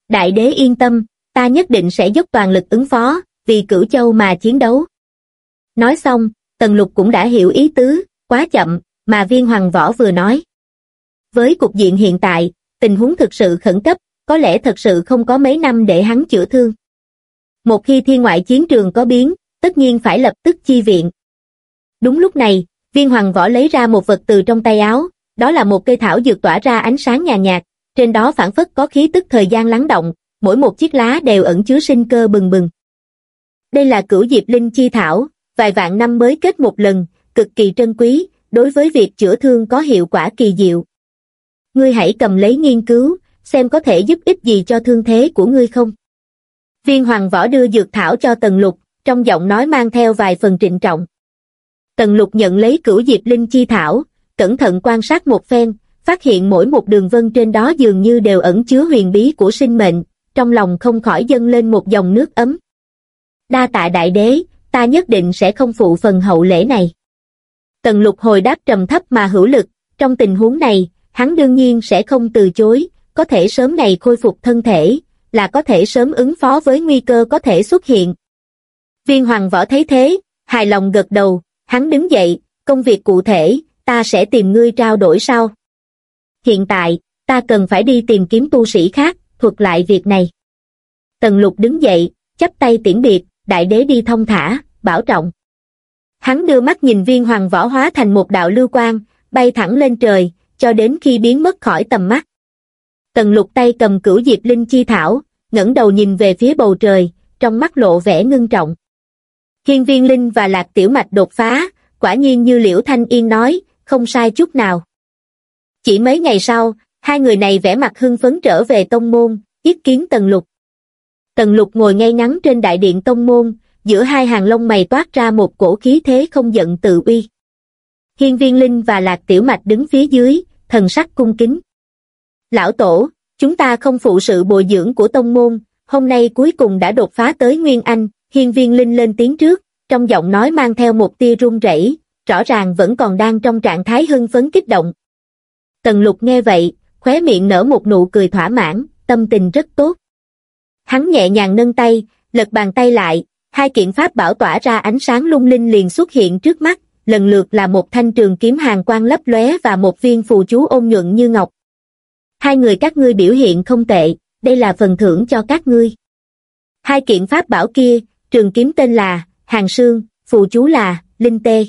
Đại đế yên tâm, ta nhất định sẽ dốc toàn lực ứng phó, vì cửu châu mà chiến đấu. Nói xong, Tần Lục cũng đã hiểu ý tứ, quá chậm, mà viên hoàng võ vừa nói. Với cục diện hiện tại, tình huống thực sự khẩn cấp, có lẽ thật sự không có mấy năm để hắn chữa thương. Một khi thiên ngoại chiến trường có biến, tất nhiên phải lập tức chi viện. Đúng lúc này, viên hoàng võ lấy ra một vật từ trong tay áo, đó là một cây thảo dược tỏa ra ánh sáng nhàn nhạt, trên đó phản phất có khí tức thời gian lắng động, mỗi một chiếc lá đều ẩn chứa sinh cơ bừng bừng. Đây là cửu diệp linh chi thảo, vài vạn năm mới kết một lần, cực kỳ trân quý, đối với việc chữa thương có hiệu quả kỳ diệu. Ngươi hãy cầm lấy nghiên cứu, xem có thể giúp ích gì cho thương thế của ngươi không. Viên hoàng võ đưa dược thảo cho Tần Lục, trong giọng nói mang theo vài phần trịnh trọng. Tần Lục nhận lấy cửu diệp linh chi thảo, cẩn thận quan sát một phen, phát hiện mỗi một đường vân trên đó dường như đều ẩn chứa huyền bí của sinh mệnh, trong lòng không khỏi dâng lên một dòng nước ấm. Đa tạ đại đế, ta nhất định sẽ không phụ phần hậu lễ này. Tần lục hồi đáp trầm thấp mà hữu lực, trong tình huống này, hắn đương nhiên sẽ không từ chối, có thể sớm này khôi phục thân thể, là có thể sớm ứng phó với nguy cơ có thể xuất hiện. Viên hoàng võ thấy thế, hài lòng gật đầu, hắn đứng dậy, công việc cụ thể, ta sẽ tìm ngươi trao đổi sau. Hiện tại, ta cần phải đi tìm kiếm tu sĩ khác, thuật lại việc này. Tần lục đứng dậy, chắp tay tiễn biệt, đại đế đi thông thả, bảo trọng. Hắn đưa mắt nhìn viên hoàng võ hóa thành một đạo lưu quang, bay thẳng lên trời, cho đến khi biến mất khỏi tầm mắt. Tần lục tay cầm cửu diệp linh chi thảo, ngẩng đầu nhìn về phía bầu trời, trong mắt lộ vẻ ngưng trọng. Hiên viên linh và lạc tiểu mạch đột phá, quả nhiên như liễu thanh yên nói, không sai chút nào. Chỉ mấy ngày sau, hai người này vẽ mặt hưng phấn trở về tông môn, yết kiến tần lục. Tần lục ngồi ngay ngắn trên đại điện tông môn, giữa hai hàng lông mày toát ra một cổ khí thế không giận tự uy. Hiên viên linh và lạc tiểu mạch đứng phía dưới, thần sắc cung kính. Lão tổ, chúng ta không phụ sự bồi dưỡng của tông môn, hôm nay cuối cùng đã đột phá tới Nguyên Anh, hiên viên linh lên tiếng trước, trong giọng nói mang theo một tia run rẩy, rõ ràng vẫn còn đang trong trạng thái hưng phấn kích động. Tần lục nghe vậy, khóe miệng nở một nụ cười thỏa mãn, tâm tình rất tốt. Hắn nhẹ nhàng nâng tay, lật bàn tay lại, hai kiện pháp bảo tỏa ra ánh sáng lung linh liền xuất hiện trước mắt, lần lượt là một thanh trường kiếm hàng quang lấp lóe và một viên phù chú ôn nhuận như ngọc. Hai người các ngươi biểu hiện không tệ, đây là phần thưởng cho các ngươi. Hai kiện pháp bảo kia, trường kiếm tên là Hàng Sương, phù chú là Linh Tê.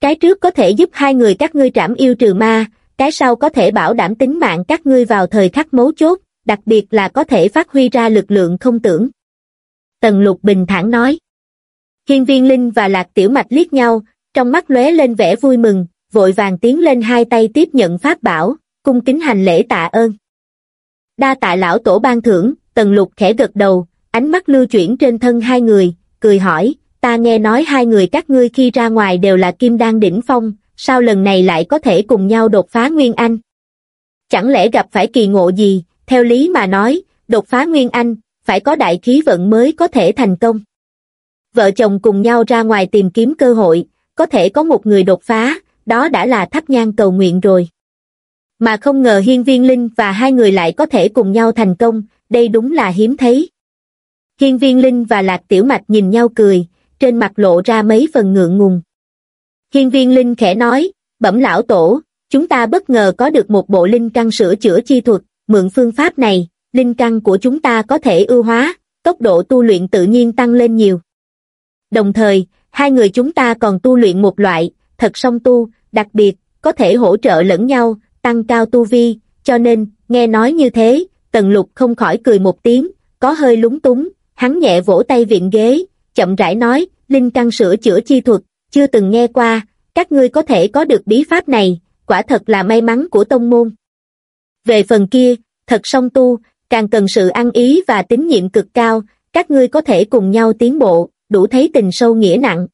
Cái trước có thể giúp hai người các ngươi trảm yêu trừ ma, cái sau có thể bảo đảm tính mạng các ngươi vào thời khắc mấu chốt, đặc biệt là có thể phát huy ra lực lượng không tưởng. Tần lục bình thản nói. Hiên viên linh và lạc tiểu mạch liếc nhau, trong mắt lóe lên vẻ vui mừng, vội vàng tiến lên hai tay tiếp nhận pháp bảo, cung kính hành lễ tạ ơn. Đa tạ lão tổ ban thưởng, tần lục khẽ gật đầu, ánh mắt lưu chuyển trên thân hai người, cười hỏi, ta nghe nói hai người các ngươi khi ra ngoài đều là kim đan đỉnh phong, sao lần này lại có thể cùng nhau đột phá Nguyên Anh? Chẳng lẽ gặp phải kỳ ngộ gì, theo lý mà nói, đột phá Nguyên Anh, phải có đại khí vận mới có thể thành công. Vợ chồng cùng nhau ra ngoài tìm kiếm cơ hội, có thể có một người đột phá, đó đã là thắp nhang cầu nguyện rồi. Mà không ngờ Hiên Viên Linh và hai người lại có thể cùng nhau thành công, đây đúng là hiếm thấy. Hiên Viên Linh và Lạc Tiểu Mạch nhìn nhau cười, trên mặt lộ ra mấy phần ngượng ngùng. Hiên Viên Linh khẽ nói, bẩm lão tổ, chúng ta bất ngờ có được một bộ linh căn sửa chữa chi thuật, mượn phương pháp này, linh căn của chúng ta có thể ưu hóa, tốc độ tu luyện tự nhiên tăng lên nhiều. Đồng thời, hai người chúng ta còn tu luyện một loại, thật song tu, đặc biệt, có thể hỗ trợ lẫn nhau, tăng cao tu vi, cho nên, nghe nói như thế, tần lục không khỏi cười một tiếng, có hơi lúng túng, hắn nhẹ vỗ tay viện ghế, chậm rãi nói, linh căn sửa chữa chi thuật, chưa từng nghe qua, các ngươi có thể có được bí pháp này, quả thật là may mắn của tông môn. Về phần kia, thật song tu, càng cần sự ăn ý và tín nhiệm cực cao, các ngươi có thể cùng nhau tiến bộ, đủ thấy tình sâu nghĩa nặng.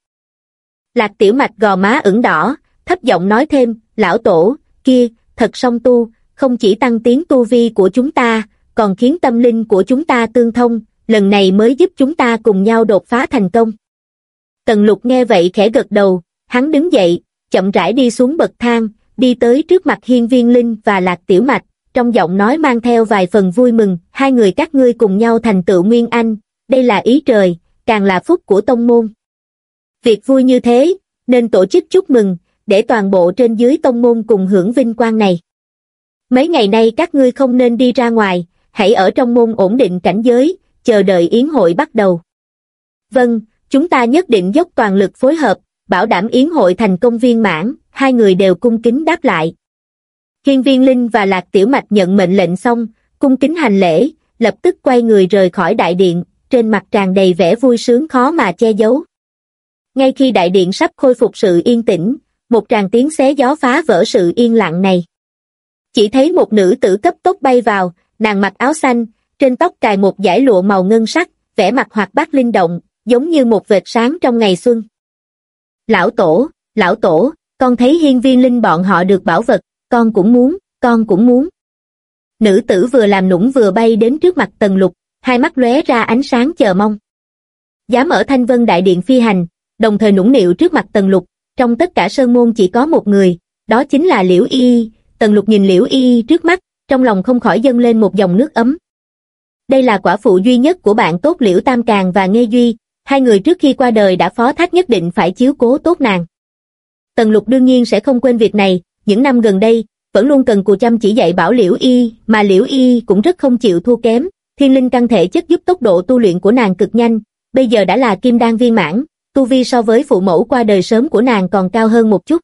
Lạc tiểu mạch gò má ửng đỏ, thấp giọng nói thêm, lão tổ, kia, thật song tu, không chỉ tăng tiến tu vi của chúng ta, còn khiến tâm linh của chúng ta tương thông, lần này mới giúp chúng ta cùng nhau đột phá thành công. Tần lục nghe vậy khẽ gật đầu, hắn đứng dậy, chậm rãi đi xuống bậc thang, đi tới trước mặt hiên viên linh và lạc tiểu mạch, trong giọng nói mang theo vài phần vui mừng, hai người các ngươi cùng nhau thành tựu Nguyên Anh, đây là ý trời, càng là phúc của tông môn. Việc vui như thế, nên tổ chức chúc mừng, để toàn bộ trên dưới tông môn cùng hưởng vinh quang này. Mấy ngày nay các ngươi không nên đi ra ngoài, hãy ở trong môn ổn định cảnh giới, chờ đợi yến hội bắt đầu. Vâng, chúng ta nhất định dốc toàn lực phối hợp, bảo đảm yến hội thành công viên mãn, hai người đều cung kính đáp lại. Hiên viên Linh và Lạc Tiểu Mạch nhận mệnh lệnh xong, cung kính hành lễ, lập tức quay người rời khỏi đại điện, trên mặt tràn đầy vẻ vui sướng khó mà che giấu. Ngay khi đại điện sắp khôi phục sự yên tĩnh, một tràng tiếng xé gió phá vỡ sự yên lặng này. Chỉ thấy một nữ tử cấp tốc bay vào, nàng mặc áo xanh, trên tóc cài một dải lụa màu ngân sắc, vẻ mặt hoạt bát linh động, giống như một vệt sáng trong ngày xuân. Lão tổ, lão tổ, con thấy hiên viên linh bọn họ được bảo vật, con cũng muốn, con cũng muốn. Nữ tử vừa làm nũng vừa bay đến trước mặt tần lục, hai mắt lóe ra ánh sáng chờ mong. Dám ở thanh vân đại điện phi hành, đồng thời nũng nịu trước mặt tần lục, trong tất cả sơn môn chỉ có một người, đó chính là Liễu Y Y. Tần lục nhìn Liễu Y Y trước mắt, trong lòng không khỏi dâng lên một dòng nước ấm. Đây là quả phụ duy nhất của bạn tốt Liễu Tam Càng và Nghê Duy, hai người trước khi qua đời đã phó thác nhất định phải chiếu cố tốt nàng. Tần lục đương nhiên sẽ không quên việc này, những năm gần đây, vẫn luôn cần cù chăm chỉ dạy bảo liễu y, mà liễu y cũng rất không chịu thua kém, thiên linh căn thể chất giúp tốc độ tu luyện của nàng cực nhanh, bây giờ đã là kim đan viên mãn, tu vi so với phụ mẫu qua đời sớm của nàng còn cao hơn một chút.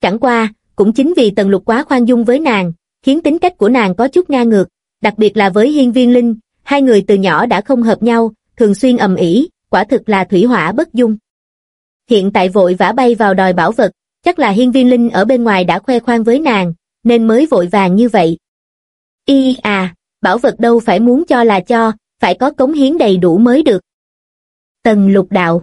Chẳng qua, cũng chính vì tần lục quá khoan dung với nàng, khiến tính cách của nàng có chút ngang ngược, đặc biệt là với hiên viên linh, hai người từ nhỏ đã không hợp nhau, thường xuyên ầm ĩ, quả thực là thủy hỏa bất dung. Hiện tại vội vã bay vào đòi bảo vật, chắc là hiên viên linh ở bên ngoài đã khoe khoang với nàng, nên mới vội vàng như vậy. Y à, bảo vật đâu phải muốn cho là cho, phải có cống hiến đầy đủ mới được. Tần lục đạo.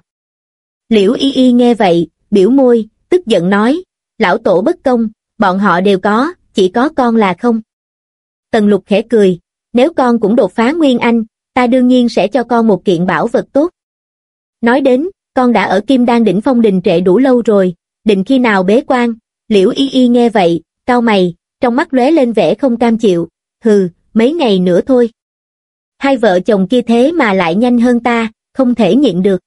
Liễu y y nghe vậy, biểu môi, tức giận nói, lão tổ bất công, bọn họ đều có, chỉ có con là không. Tần lục khẽ cười, nếu con cũng đột phá Nguyên Anh, ta đương nhiên sẽ cho con một kiện bảo vật tốt. Nói đến, con đã ở Kim Đan đỉnh phong đình trệ đủ lâu rồi, định khi nào bế quan, liễu y y nghe vậy, cao mày, trong mắt lóe lên vẻ không cam chịu, hừ, mấy ngày nữa thôi. Hai vợ chồng kia thế mà lại nhanh hơn ta, không thể nhịn được.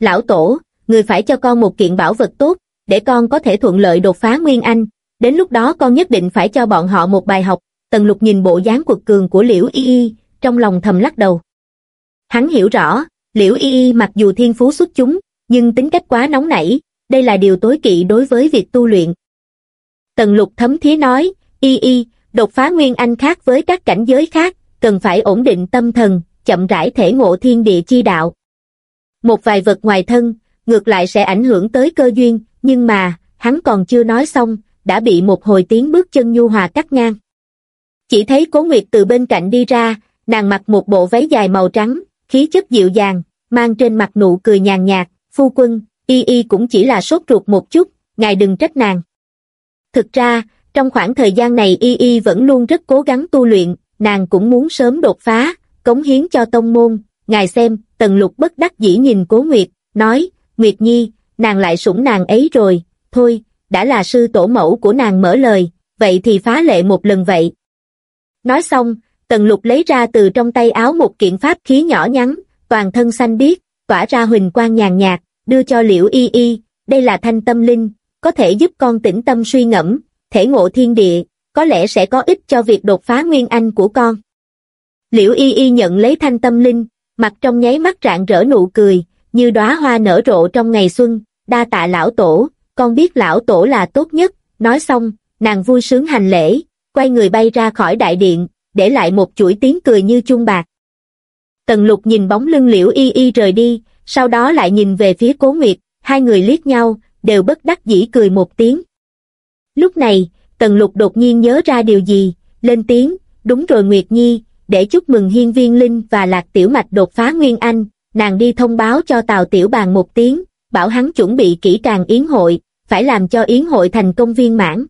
Lão tổ, người phải cho con một kiện bảo vật tốt, để con có thể thuận lợi đột phá Nguyên Anh, đến lúc đó con nhất định phải cho bọn họ một bài học, Tần Lục nhìn bộ dáng quật cường của Liễu Y Y, trong lòng thầm lắc đầu. Hắn hiểu rõ, Liễu Y Y mặc dù thiên phú xuất chúng, nhưng tính cách quá nóng nảy, đây là điều tối kỵ đối với việc tu luyện. Tần Lục thấm thía nói, Y Y, đột phá Nguyên Anh khác với các cảnh giới khác, cần phải ổn định tâm thần, chậm rãi thể ngộ thiên địa chi đạo. Một vài vật ngoài thân, ngược lại sẽ ảnh hưởng tới cơ duyên, nhưng mà, hắn còn chưa nói xong, đã bị một hồi tiếng bước chân nhu hòa cắt ngang. Chỉ thấy Cố Nguyệt từ bên cạnh đi ra, nàng mặc một bộ váy dài màu trắng, khí chất dịu dàng, mang trên mặt nụ cười nhàn nhạt, phu quân, y y cũng chỉ là sốt ruột một chút, ngài đừng trách nàng. Thực ra, trong khoảng thời gian này y y vẫn luôn rất cố gắng tu luyện, nàng cũng muốn sớm đột phá, cống hiến cho tông môn, ngài xem, tần lục bất đắc dĩ nhìn cố Nguyệt, nói, Nguyệt Nhi, nàng lại sủng nàng ấy rồi, thôi, đã là sư tổ mẫu của nàng mở lời, vậy thì phá lệ một lần vậy. Nói xong, tần lục lấy ra từ trong tay áo một kiện pháp khí nhỏ nhắn, toàn thân xanh biếc, tỏa ra huỳnh quang nhàn nhạt, đưa cho liễu y y, đây là thanh tâm linh, có thể giúp con tĩnh tâm suy ngẫm, thể ngộ thiên địa, có lẽ sẽ có ích cho việc đột phá nguyên anh của con. Liễu y y nhận lấy thanh tâm linh, mặt trong nháy mắt rạng rỡ nụ cười, như đóa hoa nở rộ trong ngày xuân, đa tạ lão tổ, con biết lão tổ là tốt nhất, nói xong, nàng vui sướng hành lễ, quay người bay ra khỏi đại điện, để lại một chuỗi tiếng cười như chuông bạc. Tần lục nhìn bóng lưng liễu y y rời đi, sau đó lại nhìn về phía cố nguyệt, hai người liếc nhau, đều bất đắc dĩ cười một tiếng. Lúc này, tần lục đột nhiên nhớ ra điều gì, lên tiếng, đúng rồi Nguyệt Nhi, để chúc mừng hiên viên linh và lạc tiểu mạch đột phá Nguyên Anh, nàng đi thông báo cho Tào Tiểu Bàn một tiếng, bảo hắn chuẩn bị kỹ càng yến hội, phải làm cho yến hội thành công viên mãn.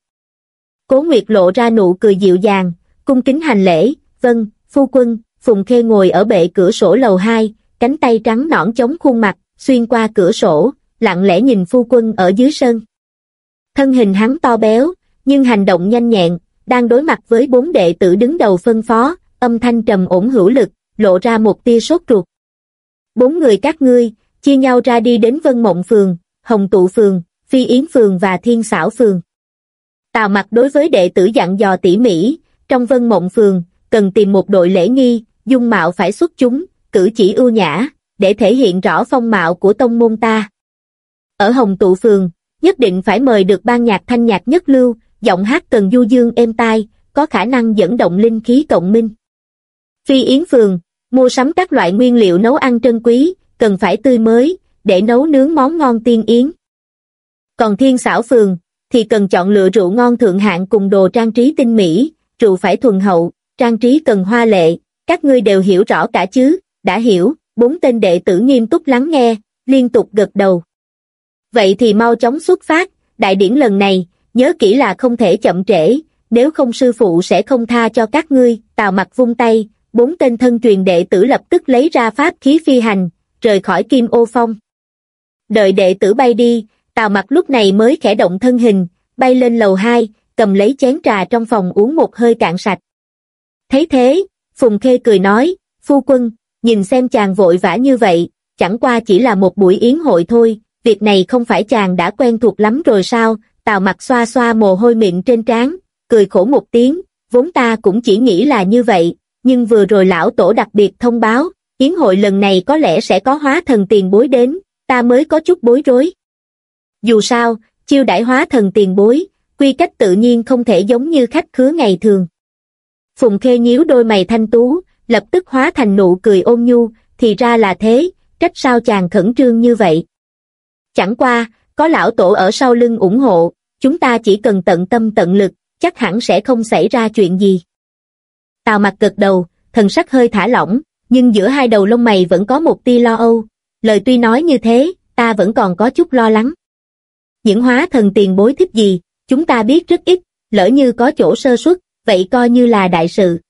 Cố Nguyệt lộ ra nụ cười dịu dàng, cung kính hành lễ, vâng, phu quân, Phùng Khê ngồi ở bệ cửa sổ lầu 2, cánh tay trắng nõn chống khuôn mặt, xuyên qua cửa sổ, lặng lẽ nhìn phu quân ở dưới sân. Thân hình hắn to béo, nhưng hành động nhanh nhẹn, đang đối mặt với bốn đệ tử đứng đầu phân phó, âm thanh trầm ổn hữu lực, lộ ra một tia sốt ruột. Bốn người các ngươi, chia nhau ra đi đến Vân Mộng Phường, Hồng Tụ Phường, Phi Yến Phường và Thiên Xảo Phường. Tào mặt đối với đệ tử dặn dò tỉ mỉ, trong Vân Mộng Phường, cần tìm một đội lễ nghi, dung mạo phải xuất chúng, cử chỉ ưu nhã, để thể hiện rõ phong mạo của tông môn ta. Ở Hồng Tụ Phường, nhất định phải mời được ban nhạc thanh nhạc nhất lưu, giọng hát cần du dương êm tai, có khả năng dẫn động linh khí cộng minh. Phi Yến Phường, mua sắm các loại nguyên liệu nấu ăn trân quý, cần phải tươi mới, để nấu nướng món ngon tiên yến. Còn Thiên Xảo Phường, thì cần chọn lựa rượu ngon thượng hạng cùng đồ trang trí tinh mỹ, rượu phải thuần hậu, trang trí cần hoa lệ, các ngươi đều hiểu rõ cả chứ, đã hiểu, bốn tên đệ tử nghiêm túc lắng nghe, liên tục gật đầu. Vậy thì mau chóng xuất phát, đại điển lần này, nhớ kỹ là không thể chậm trễ, nếu không sư phụ sẽ không tha cho các ngươi, tào mặt vung tay, bốn tên thân truyền đệ tử lập tức lấy ra pháp khí phi hành, rời khỏi kim ô phong. Đợi đệ tử bay đi, tào mặt lúc này mới khẽ động thân hình, bay lên lầu 2, cầm lấy chén trà trong phòng uống một hơi cạn sạch. Thấy thế, Phùng Khê cười nói, phu quân, nhìn xem chàng vội vã như vậy, chẳng qua chỉ là một buổi yến hội thôi, việc này không phải chàng đã quen thuộc lắm rồi sao, tào mặt xoa xoa mồ hôi miệng trên trán, cười khổ một tiếng, vốn ta cũng chỉ nghĩ là như vậy, nhưng vừa rồi lão tổ đặc biệt thông báo, yến hội lần này có lẽ sẽ có hóa thần tiền bối đến, ta mới có chút bối rối. Dù sao, chiêu đãi hóa thần tiền bối, quy cách tự nhiên không thể giống như khách khứa ngày thường. Phùng Khê nhíu đôi mày thanh tú, lập tức hóa thành nụ cười ôn nhu, thì ra là thế, trách sao chàng khẩn trương như vậy. Chẳng qua, có lão tổ ở sau lưng ủng hộ, chúng ta chỉ cần tận tâm tận lực, chắc hẳn sẽ không xảy ra chuyện gì. Tào mặt gật đầu, thần sắc hơi thả lỏng, nhưng giữa hai đầu lông mày vẫn có một tia lo âu. Lời tuy nói như thế, ta vẫn còn có chút lo lắng. Những hóa thần tiền bối thích gì, chúng ta biết rất ít, lỡ như có chỗ sơ suất, vậy coi như là đại sự.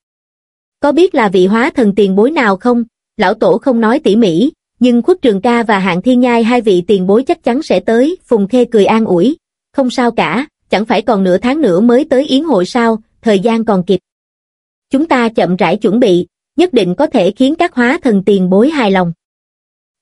Có biết là vị hóa thần tiền bối nào không? Lão Tổ không nói tỉ mỉ, nhưng khuất trường ca và hạng thiên nhai hai vị tiền bối chắc chắn sẽ tới, Phùng Khê cười an ủi. Không sao cả, chẳng phải còn nửa tháng nữa mới tới yến hội sao, thời gian còn kịp. Chúng ta chậm rãi chuẩn bị, nhất định có thể khiến các hóa thần tiền bối hài lòng.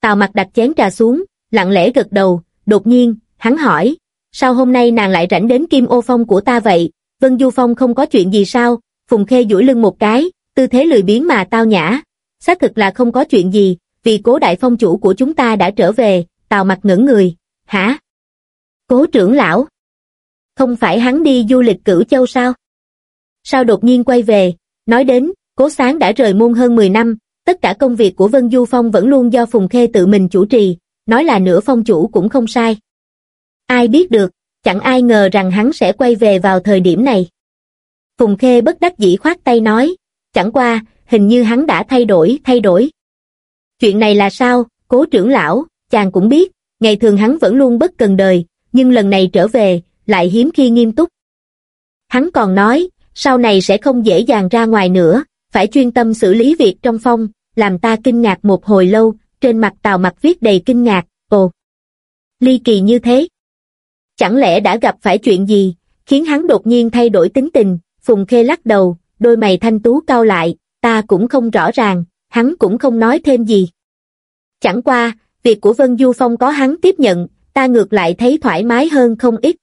Tào mặt đặt chén trà xuống, lặng lẽ gật đầu, đột nhiên, hắn hỏi, sao hôm nay nàng lại rảnh đến kim ô phong của ta vậy, Vân Du Phong không có chuyện gì sao, Phùng Khê duỗi lưng một cái, tư thế lười biếng mà tao nhã, xác thực là không có chuyện gì, vì cố đại phong chủ của chúng ta đã trở về, tào mặt ngẩn người, hả? Cố trưởng lão? Không phải hắn đi du lịch cửu châu sao? Sao đột nhiên quay về, nói đến, cố sáng đã rời môn hơn 10 năm, tất cả công việc của Vân Du Phong vẫn luôn do Phùng Khê tự mình chủ trì, nói là nửa phong chủ cũng không sai. Ai biết được, chẳng ai ngờ rằng hắn sẽ quay về vào thời điểm này. Phùng Khê bất đắc dĩ khoát tay nói, chẳng qua, hình như hắn đã thay đổi, thay đổi. Chuyện này là sao, cố trưởng lão, chàng cũng biết, ngày thường hắn vẫn luôn bất cần đời, nhưng lần này trở về, lại hiếm khi nghiêm túc. Hắn còn nói, sau này sẽ không dễ dàng ra ngoài nữa, phải chuyên tâm xử lý việc trong phong, làm ta kinh ngạc một hồi lâu, trên mặt tào mặt viết đầy kinh ngạc, ồ. Ly kỳ như thế. Chẳng lẽ đã gặp phải chuyện gì, khiến hắn đột nhiên thay đổi tính tình, Phùng Khê lắc đầu, đôi mày thanh tú cao lại, ta cũng không rõ ràng, hắn cũng không nói thêm gì. Chẳng qua, việc của Vân Du Phong có hắn tiếp nhận, ta ngược lại thấy thoải mái hơn không ít.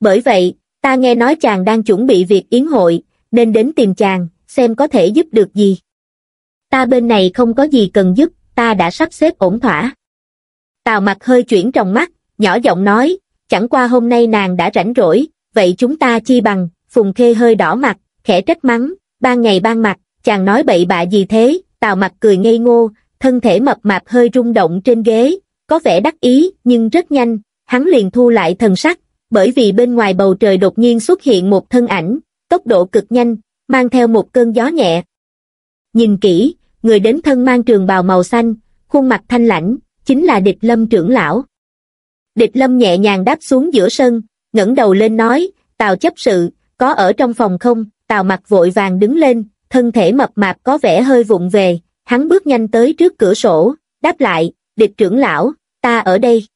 Bởi vậy, ta nghe nói chàng đang chuẩn bị việc yến hội, nên đến tìm chàng, xem có thể giúp được gì. Ta bên này không có gì cần giúp, ta đã sắp xếp ổn thỏa. Tào mặt hơi chuyển trong mắt, nhỏ giọng nói, chẳng qua hôm nay nàng đã rảnh rỗi, vậy chúng ta chi bằng, Phùng Khê hơi đỏ mặt, khẽ trách mắng, ban ngày ban mặt, chàng nói bậy bạ gì thế, tào mặt cười ngây ngô, thân thể mập mạp hơi rung động trên ghế, có vẻ đắc ý, nhưng rất nhanh, hắn liền thu lại thần sắc, bởi vì bên ngoài bầu trời đột nhiên xuất hiện một thân ảnh, tốc độ cực nhanh, mang theo một cơn gió nhẹ. Nhìn kỹ, người đến thân mang trường bào màu xanh, khuôn mặt thanh lãnh, chính là địch lâm trưởng lão. Địch lâm nhẹ nhàng đáp xuống giữa sân, ngẩng đầu lên nói, tào chấp sự, có ở trong phòng không, tào mặt vội vàng đứng lên, thân thể mập mạp có vẻ hơi vụng về, hắn bước nhanh tới trước cửa sổ, đáp lại, địch trưởng lão, ta ở đây.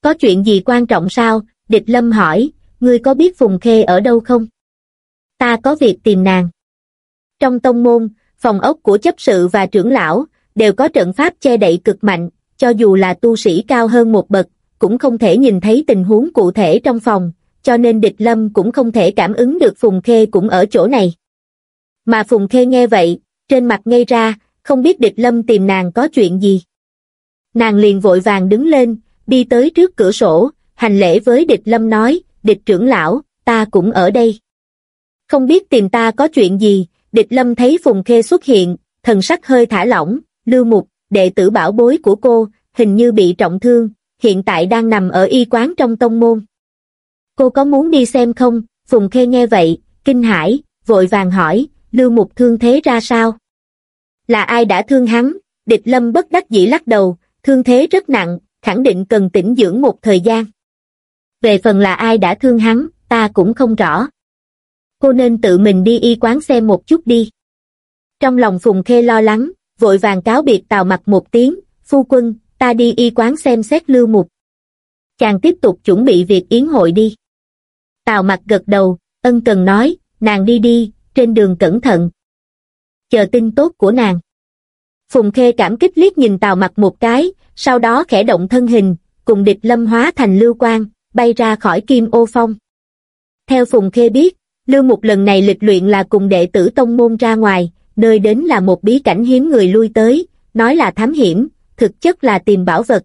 Có chuyện gì quan trọng sao, địch lâm hỏi, ngươi có biết Phùng Khê ở đâu không? Ta có việc tìm nàng. Trong tông môn, phòng ốc của chấp sự và trưởng lão, đều có trận pháp che đậy cực mạnh, cho dù là tu sĩ cao hơn một bậc, cũng không thể nhìn thấy tình huống cụ thể trong phòng, cho nên địch lâm cũng không thể cảm ứng được Phùng Khê cũng ở chỗ này. Mà Phùng Khê nghe vậy, trên mặt ngây ra, không biết địch lâm tìm nàng có chuyện gì. Nàng liền vội vàng đứng lên, đi tới trước cửa sổ, hành lễ với địch lâm nói, địch trưởng lão, ta cũng ở đây. Không biết tìm ta có chuyện gì, địch lâm thấy Phùng Khê xuất hiện, thần sắc hơi thả lỏng, lưu mục, đệ tử bảo bối của cô, hình như bị trọng thương, hiện tại đang nằm ở y quán trong tông môn. Cô có muốn đi xem không? Phùng Khê nghe vậy, kinh hãi, vội vàng hỏi, lưu mục thương thế ra sao? Là ai đã thương hắn? Địch lâm bất đắc dĩ lắc đầu, thương thế rất nặng, khẳng định cần tĩnh dưỡng một thời gian. Về phần là ai đã thương hắn, ta cũng không rõ. Cô nên tự mình đi y quán xem một chút đi. Trong lòng Phùng Khê lo lắng, vội vàng cáo biệt tào mặt một tiếng, phu quân, ta đi y quán xem xét lưu mục. Chàng tiếp tục chuẩn bị việc yến hội đi. Tào mặt gật đầu, ân cần nói, nàng đi đi, trên đường cẩn thận. Chờ tin tốt của nàng. Phùng Khê cảm kích liếc nhìn Tào mặt một cái, sau đó khẽ động thân hình, cùng địch lâm hóa thành lưu quang, bay ra khỏi kim ô phong. Theo Phùng Khê biết, Lưu Mục lần này lịch luyện là cùng đệ tử tông môn ra ngoài, nơi đến là một bí cảnh hiếm người lui tới, nói là thám hiểm, thực chất là tìm bảo vật.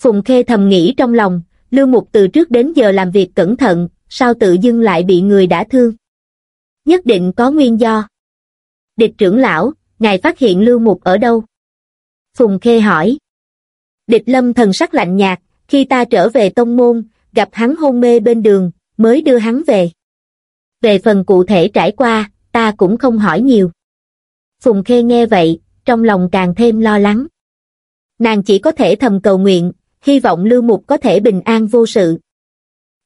Phùng Khê thầm nghĩ trong lòng, Lưu Mục từ trước đến giờ làm việc cẩn thận, sao tự dưng lại bị người đã thương. Nhất định có nguyên do. Địch trưởng lão, ngài phát hiện Lưu Mục ở đâu? Phùng Khê hỏi. Địch lâm thần sắc lạnh nhạt, khi ta trở về tông môn, gặp hắn hôn mê bên đường, mới đưa hắn về. Về phần cụ thể trải qua, ta cũng không hỏi nhiều. Phùng Khê nghe vậy, trong lòng càng thêm lo lắng. Nàng chỉ có thể thầm cầu nguyện, hy vọng Lưu Mục có thể bình an vô sự.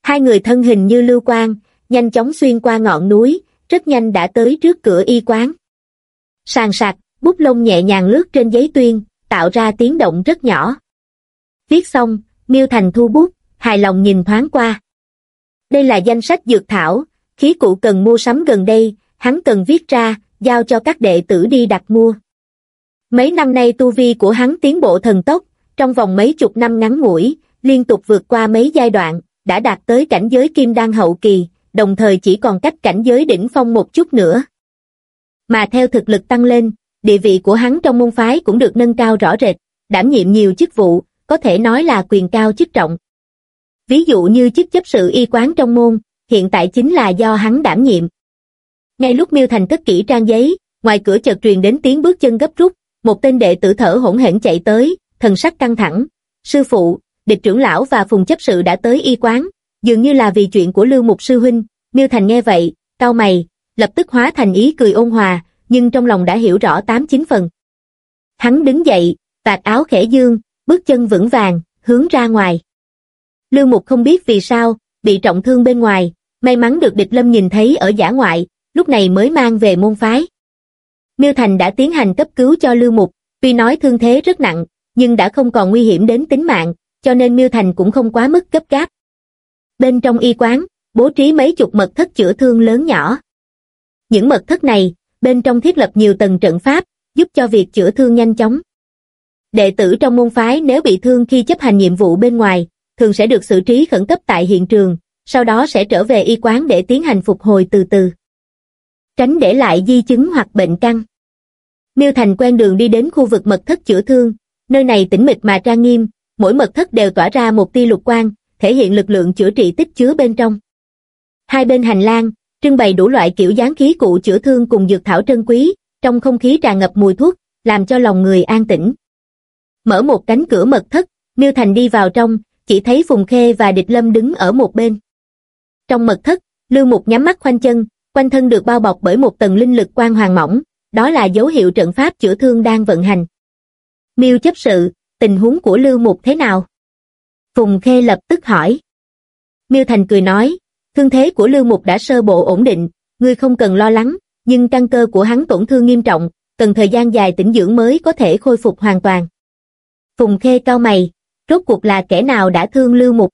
Hai người thân hình như lưu quang, nhanh chóng xuyên qua ngọn núi, rất nhanh đã tới trước cửa y quán. Sàn sạc, bút lông nhẹ nhàng lướt trên giấy tuyên, tạo ra tiếng động rất nhỏ. Viết xong, Miêu Thành thu bút, hài lòng nhìn thoáng qua. Đây là danh sách dược thảo, khí cụ cần mua sắm gần đây, hắn cần viết ra, giao cho các đệ tử đi đặt mua. Mấy năm nay tu vi của hắn tiến bộ thần tốc, trong vòng mấy chục năm ngắn ngủi, liên tục vượt qua mấy giai đoạn, đã đạt tới cảnh giới kim đan hậu kỳ, đồng thời chỉ còn cách cảnh giới đỉnh phong một chút nữa. Mà theo thực lực tăng lên, địa vị của hắn trong môn phái cũng được nâng cao rõ rệt, đảm nhiệm nhiều chức vụ, có thể nói là quyền cao chức trọng. Ví dụ như chức chấp sự y quán trong môn, hiện tại chính là do hắn đảm nhiệm. Ngay lúc Miêu Thành cất kỹ trang giấy, ngoài cửa chợt truyền đến tiếng bước chân gấp rút, một tên đệ tử thở hỗn hển chạy tới, thần sắc căng thẳng. Sư phụ, địch trưởng lão và phùng chấp sự đã tới y quán, dường như là vì chuyện của Lưu Mục Sư Huynh. Miêu Thành nghe vậy, cau mày, lập tức hóa thành ý cười ôn hòa, nhưng trong lòng đã hiểu rõ tám chín phần. Hắn đứng dậy, vạt áo khẽ dương, bước chân vững vàng, hướng ra ngoài. Lưu Mục không biết vì sao, bị trọng thương bên ngoài, may mắn được địch lâm nhìn thấy ở giả ngoại, lúc này mới mang về môn phái. Miêu Thành đã tiến hành cấp cứu cho Lưu Mục, tuy nói thương thế rất nặng, nhưng đã không còn nguy hiểm đến tính mạng, cho nên Miêu Thành cũng không quá mức cấp gáp. Bên trong y quán, bố trí mấy chục mật thất chữa thương lớn nhỏ. Những mật thất này, bên trong thiết lập nhiều tầng trận pháp, giúp cho việc chữa thương nhanh chóng. Đệ tử trong môn phái nếu bị thương khi chấp hành nhiệm vụ bên ngoài, thường sẽ được xử trí khẩn cấp tại hiện trường, sau đó sẽ trở về y quán để tiến hành phục hồi từ từ. Tránh để lại di chứng hoặc bệnh căng. Miêu Thành quen đường đi đến khu vực mật thất chữa thương, nơi này tĩnh mịch mà trang nghiêm, mỗi mật thất đều tỏa ra một tia lục quang, thể hiện lực lượng chữa trị tích chứa bên trong. Hai bên hành lang, trưng bày đủ loại kiểu dáng khí cụ chữa thương cùng dược thảo trân quý, trong không khí tràn ngập mùi thuốc, làm cho lòng người an tĩnh. Mở một cánh cửa mật thất, Miêu Thành đi vào trong, chỉ thấy Phùng Khê và Địch Lâm đứng ở một bên. Trong mật thất, Lưu Mục nhắm mắt khoanh chân, quanh thân được bao bọc bởi một tầng linh lực quang hoàng mỏng, đó là dấu hiệu trận pháp chữa thương đang vận hành. Miêu chấp sự, tình huống của Lưu Mục thế nào? Phùng Khê lập tức hỏi. Miêu Thành cười nói, thương thế của Lưu Mục đã sơ bộ ổn định, ngươi không cần lo lắng, nhưng căn cơ của hắn tổn thương nghiêm trọng, cần thời gian dài tĩnh dưỡng mới có thể khôi phục hoàn toàn. Phùng Khê cao mày, rốt cuộc là kẻ nào đã thương Lưu Mục?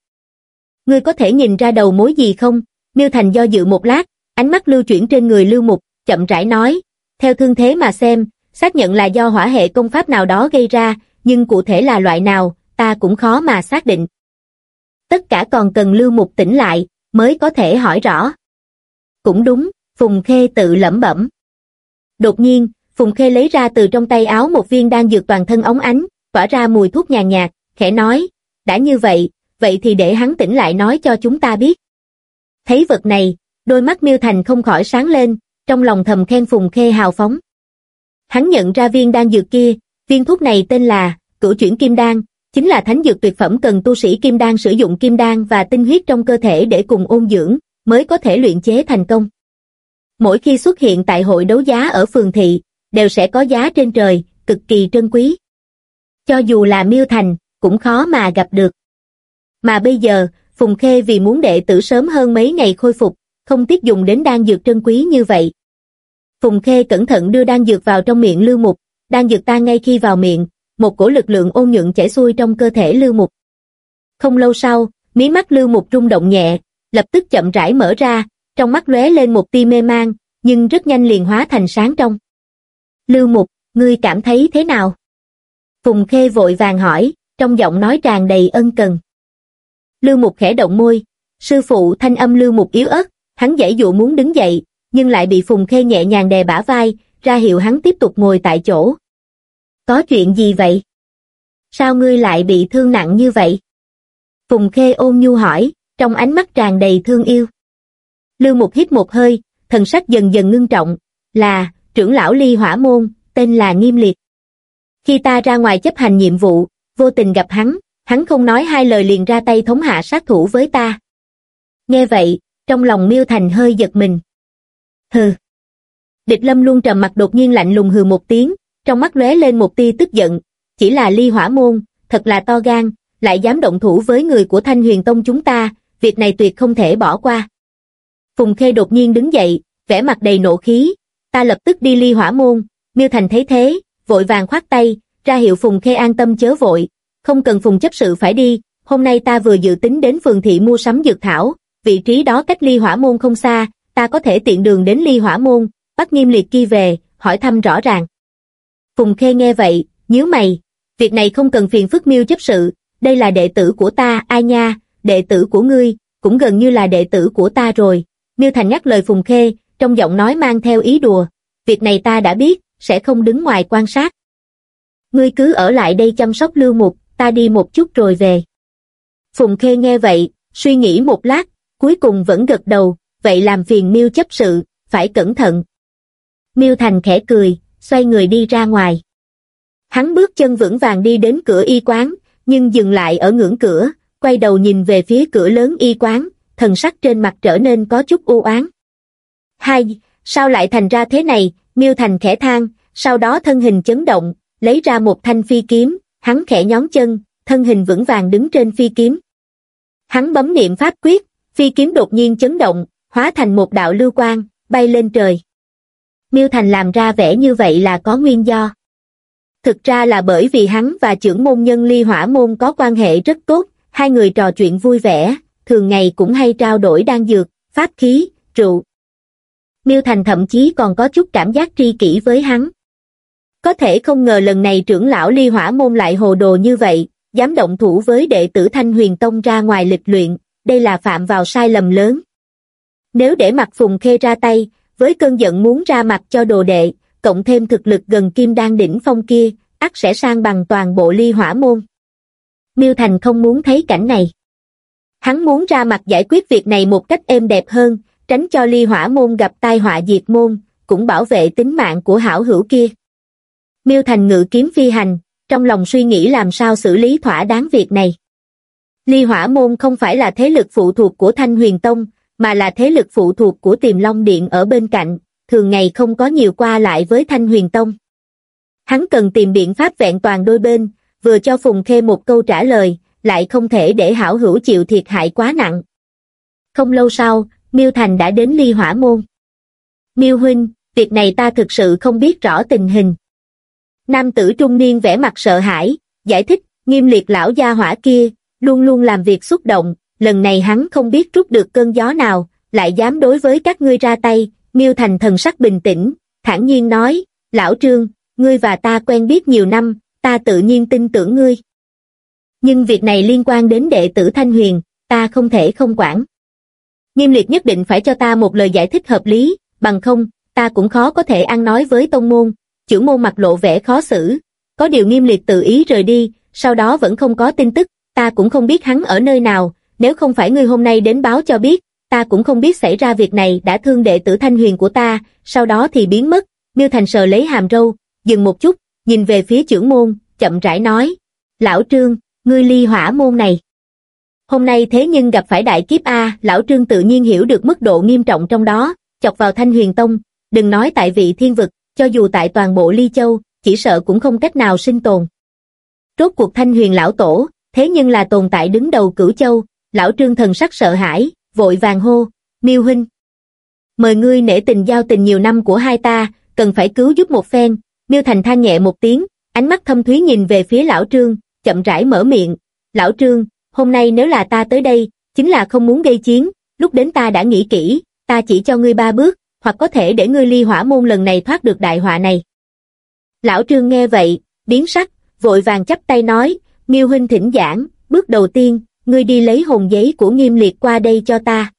Ngươi có thể nhìn ra đầu mối gì không? Miêu Thành do dự một lát, ánh mắt lưu chuyển trên người Lưu Mục, chậm rãi nói, theo thương thế mà xem, xác nhận là do hỏa hệ công pháp nào đó gây ra, nhưng cụ thể là loại nào, ta cũng khó mà xác định. Tất cả còn cần Lưu Mục tỉnh lại, mới có thể hỏi rõ. Cũng đúng, Phùng Khê tự lẩm bẩm. Đột nhiên, Phùng Khê lấy ra từ trong tay áo một viên đan dược toàn thân ống ánh, tỏa ra mùi thuốc nhàn nhạt, khẽ nói, đã như vậy, vậy thì để hắn tỉnh lại nói cho chúng ta biết. Thấy vật này, đôi mắt miêu thành không khỏi sáng lên, trong lòng thầm khen Phùng Khê hào phóng. Hắn nhận ra viên đan dược kia, viên thuốc này tên là cửu chuyển kim đan, chính là thánh dược tuyệt phẩm cần tu sĩ kim đan sử dụng kim đan và tinh huyết trong cơ thể để cùng ôn dưỡng, mới có thể luyện chế thành công. Mỗi khi xuất hiện tại hội đấu giá ở phường thị, đều sẽ có giá trên trời, cực kỳ trân quý. Cho dù là miêu thành, cũng khó mà gặp được. Mà bây giờ, Phùng Khê vì muốn đệ tử sớm hơn mấy ngày khôi phục, không tiếc dùng đến đan dược trân quý như vậy. Phùng Khê cẩn thận đưa đan dược vào trong miệng Lưu Mục, đan dược tan ngay khi vào miệng, một cổ lực lượng ôn nhuận chảy xuôi trong cơ thể Lưu Mục. Không lâu sau, mí mắt Lưu Mục rung động nhẹ, lập tức chậm rãi mở ra, trong mắt lóe lên một tia mê mang, nhưng rất nhanh liền hóa thành sáng trong. Lưu Mục, ngươi cảm thấy thế nào? Phùng Khê vội vàng hỏi, trong giọng nói tràn đầy ân cần. Lưu Mục khẽ động môi, sư phụ thanh âm Lưu Mục yếu ớt, hắn dãy dụ muốn đứng dậy, nhưng lại bị Phùng Khê nhẹ nhàng đè bả vai, ra hiệu hắn tiếp tục ngồi tại chỗ. Có chuyện gì vậy? Sao ngươi lại bị thương nặng như vậy? Phùng Khê ôn nhu hỏi, trong ánh mắt tràn đầy thương yêu. Lưu Mục hít một hơi, thần sắc dần dần ngưng trọng, là, trưởng lão ly hỏa môn, tên là Nghiêm Liệt. Khi ta ra ngoài chấp hành nhiệm vụ, vô tình gặp hắn, hắn không nói hai lời liền ra tay thống hạ sát thủ với ta. Nghe vậy, trong lòng Miêu Thành hơi giật mình. Hừ. Địch Lâm luôn trầm mặt đột nhiên lạnh lùng hừ một tiếng, trong mắt lóe lên một tia tức giận, chỉ là ly hỏa môn, thật là to gan, lại dám động thủ với người của Thanh Huyền Tông chúng ta, việc này tuyệt không thể bỏ qua. Phùng Khê đột nhiên đứng dậy, vẻ mặt đầy nộ khí, ta lập tức đi ly hỏa môn, Miêu Thành thấy thế, vội vàng khoát tay, ra hiệu Phùng Khê an tâm chớ vội, không cần Phùng chấp sự phải đi, hôm nay ta vừa dự tính đến phường thị mua sắm dược thảo, vị trí đó cách ly hỏa môn không xa, ta có thể tiện đường đến ly hỏa môn, bắt nghiêm liệt kia về, hỏi thăm rõ ràng. Phùng Khê nghe vậy, nhíu mày, việc này không cần phiền phức miêu chấp sự, đây là đệ tử của ta, ai nha, đệ tử của ngươi, cũng gần như là đệ tử của ta rồi. Miêu Thành nhắc lời Phùng Khê, trong giọng nói mang theo ý đùa, việc này ta đã biết, sẽ không đứng ngoài quan sát. Ngươi cứ ở lại đây chăm sóc lưu mục, ta đi một chút rồi về. Phùng Khê nghe vậy, suy nghĩ một lát, cuối cùng vẫn gật đầu, vậy làm phiền Miêu chấp sự, phải cẩn thận. Miêu Thành khẽ cười, xoay người đi ra ngoài. Hắn bước chân vững vàng đi đến cửa y quán, nhưng dừng lại ở ngưỡng cửa, quay đầu nhìn về phía cửa lớn y quán, thần sắc trên mặt trở nên có chút u oán. Hai, sao lại thành ra thế này, Miêu Thành khẽ than, sau đó thân hình chấn động, lấy ra một thanh phi kiếm, hắn khẽ nhón chân, thân hình vững vàng đứng trên phi kiếm. Hắn bấm niệm pháp quyết, phi kiếm đột nhiên chấn động, hóa thành một đạo lưu quang, bay lên trời. Miêu Thành làm ra vẻ như vậy là có nguyên do. Thực ra là bởi vì hắn và trưởng môn nhân ly hỏa môn có quan hệ rất tốt, hai người trò chuyện vui vẻ, thường ngày cũng hay trao đổi đan dược, pháp khí, rượu. Miêu Thành thậm chí còn có chút cảm giác tri kỷ với hắn. Có thể không ngờ lần này trưởng lão ly hỏa môn lại hồ đồ như vậy, dám động thủ với đệ tử Thanh Huyền Tông ra ngoài lịch luyện, đây là phạm vào sai lầm lớn. Nếu để mặt Phùng Khê ra tay, với cơn giận muốn ra mặt cho đồ đệ, cộng thêm thực lực gần kim đan đỉnh phong kia, ắt sẽ sang bằng toàn bộ ly hỏa môn. Miêu Thành không muốn thấy cảnh này. Hắn muốn ra mặt giải quyết việc này một cách êm đẹp hơn, tránh cho ly hỏa môn gặp tai họa diệt môn, cũng bảo vệ tính mạng của hảo hữu kia. Miêu Thành ngự kiếm phi hành, trong lòng suy nghĩ làm sao xử lý thỏa đáng việc này. Ly hỏa môn không phải là thế lực phụ thuộc của Thanh Huyền Tông, mà là thế lực phụ thuộc của Tiềm Long Điện ở bên cạnh, thường ngày không có nhiều qua lại với Thanh Huyền Tông. Hắn cần tìm biện pháp vẹn toàn đôi bên, vừa cho Phùng Khê một câu trả lời, lại không thể để hảo hữu chịu thiệt hại quá nặng. Không lâu sau, Miêu Thành đã đến ly hỏa môn. Miêu huynh, việc này ta thực sự không biết rõ tình hình. Nam tử trung niên vẻ mặt sợ hãi, giải thích, nghiêm liệt lão gia hỏa kia, luôn luôn làm việc xúc động, lần này hắn không biết rút được cơn gió nào, lại dám đối với các ngươi ra tay, Miêu Thành thần sắc bình tĩnh, thản nhiên nói, lão trương, ngươi và ta quen biết nhiều năm, ta tự nhiên tin tưởng ngươi. Nhưng việc này liên quan đến đệ tử Thanh Huyền, ta không thể không quản. Nghiêm liệt nhất định phải cho ta một lời giải thích hợp lý, bằng không, ta cũng khó có thể ăn nói với tông môn, chữ môn mặt lộ vẻ khó xử. Có điều nghiêm liệt tự ý rời đi, sau đó vẫn không có tin tức, ta cũng không biết hắn ở nơi nào, nếu không phải ngươi hôm nay đến báo cho biết, ta cũng không biết xảy ra việc này đã thương đệ tử thanh huyền của ta, sau đó thì biến mất, Miêu Thành sờ lấy hàm râu, dừng một chút, nhìn về phía trưởng môn, chậm rãi nói, lão trương, ngươi ly hỏa môn này. Hôm nay thế nhưng gặp phải đại kiếp A, lão trương tự nhiên hiểu được mức độ nghiêm trọng trong đó, chọc vào thanh huyền tông, đừng nói tại vị thiên vực, cho dù tại toàn bộ ly châu, chỉ sợ cũng không cách nào sinh tồn. Rốt cuộc thanh huyền lão tổ, thế nhưng là tồn tại đứng đầu cửu châu, lão trương thần sắc sợ hãi, vội vàng hô, miêu huynh. Mời ngươi nể tình giao tình nhiều năm của hai ta, cần phải cứu giúp một phen, miêu thành than nhẹ một tiếng, ánh mắt thâm thúy nhìn về phía lão trương, chậm rãi mở miệng, lão trương, hôm nay nếu là ta tới đây, chính là không muốn gây chiến, lúc đến ta đã nghĩ kỹ, ta chỉ cho ngươi ba bước, hoặc có thể để ngươi ly hỏa môn lần này thoát được đại họa này. Lão Trương nghe vậy, biến sắc, vội vàng chắp tay nói, Miêu huynh thỉnh giảng, bước đầu tiên, ngươi đi lấy hồn giấy của nghiêm liệt qua đây cho ta.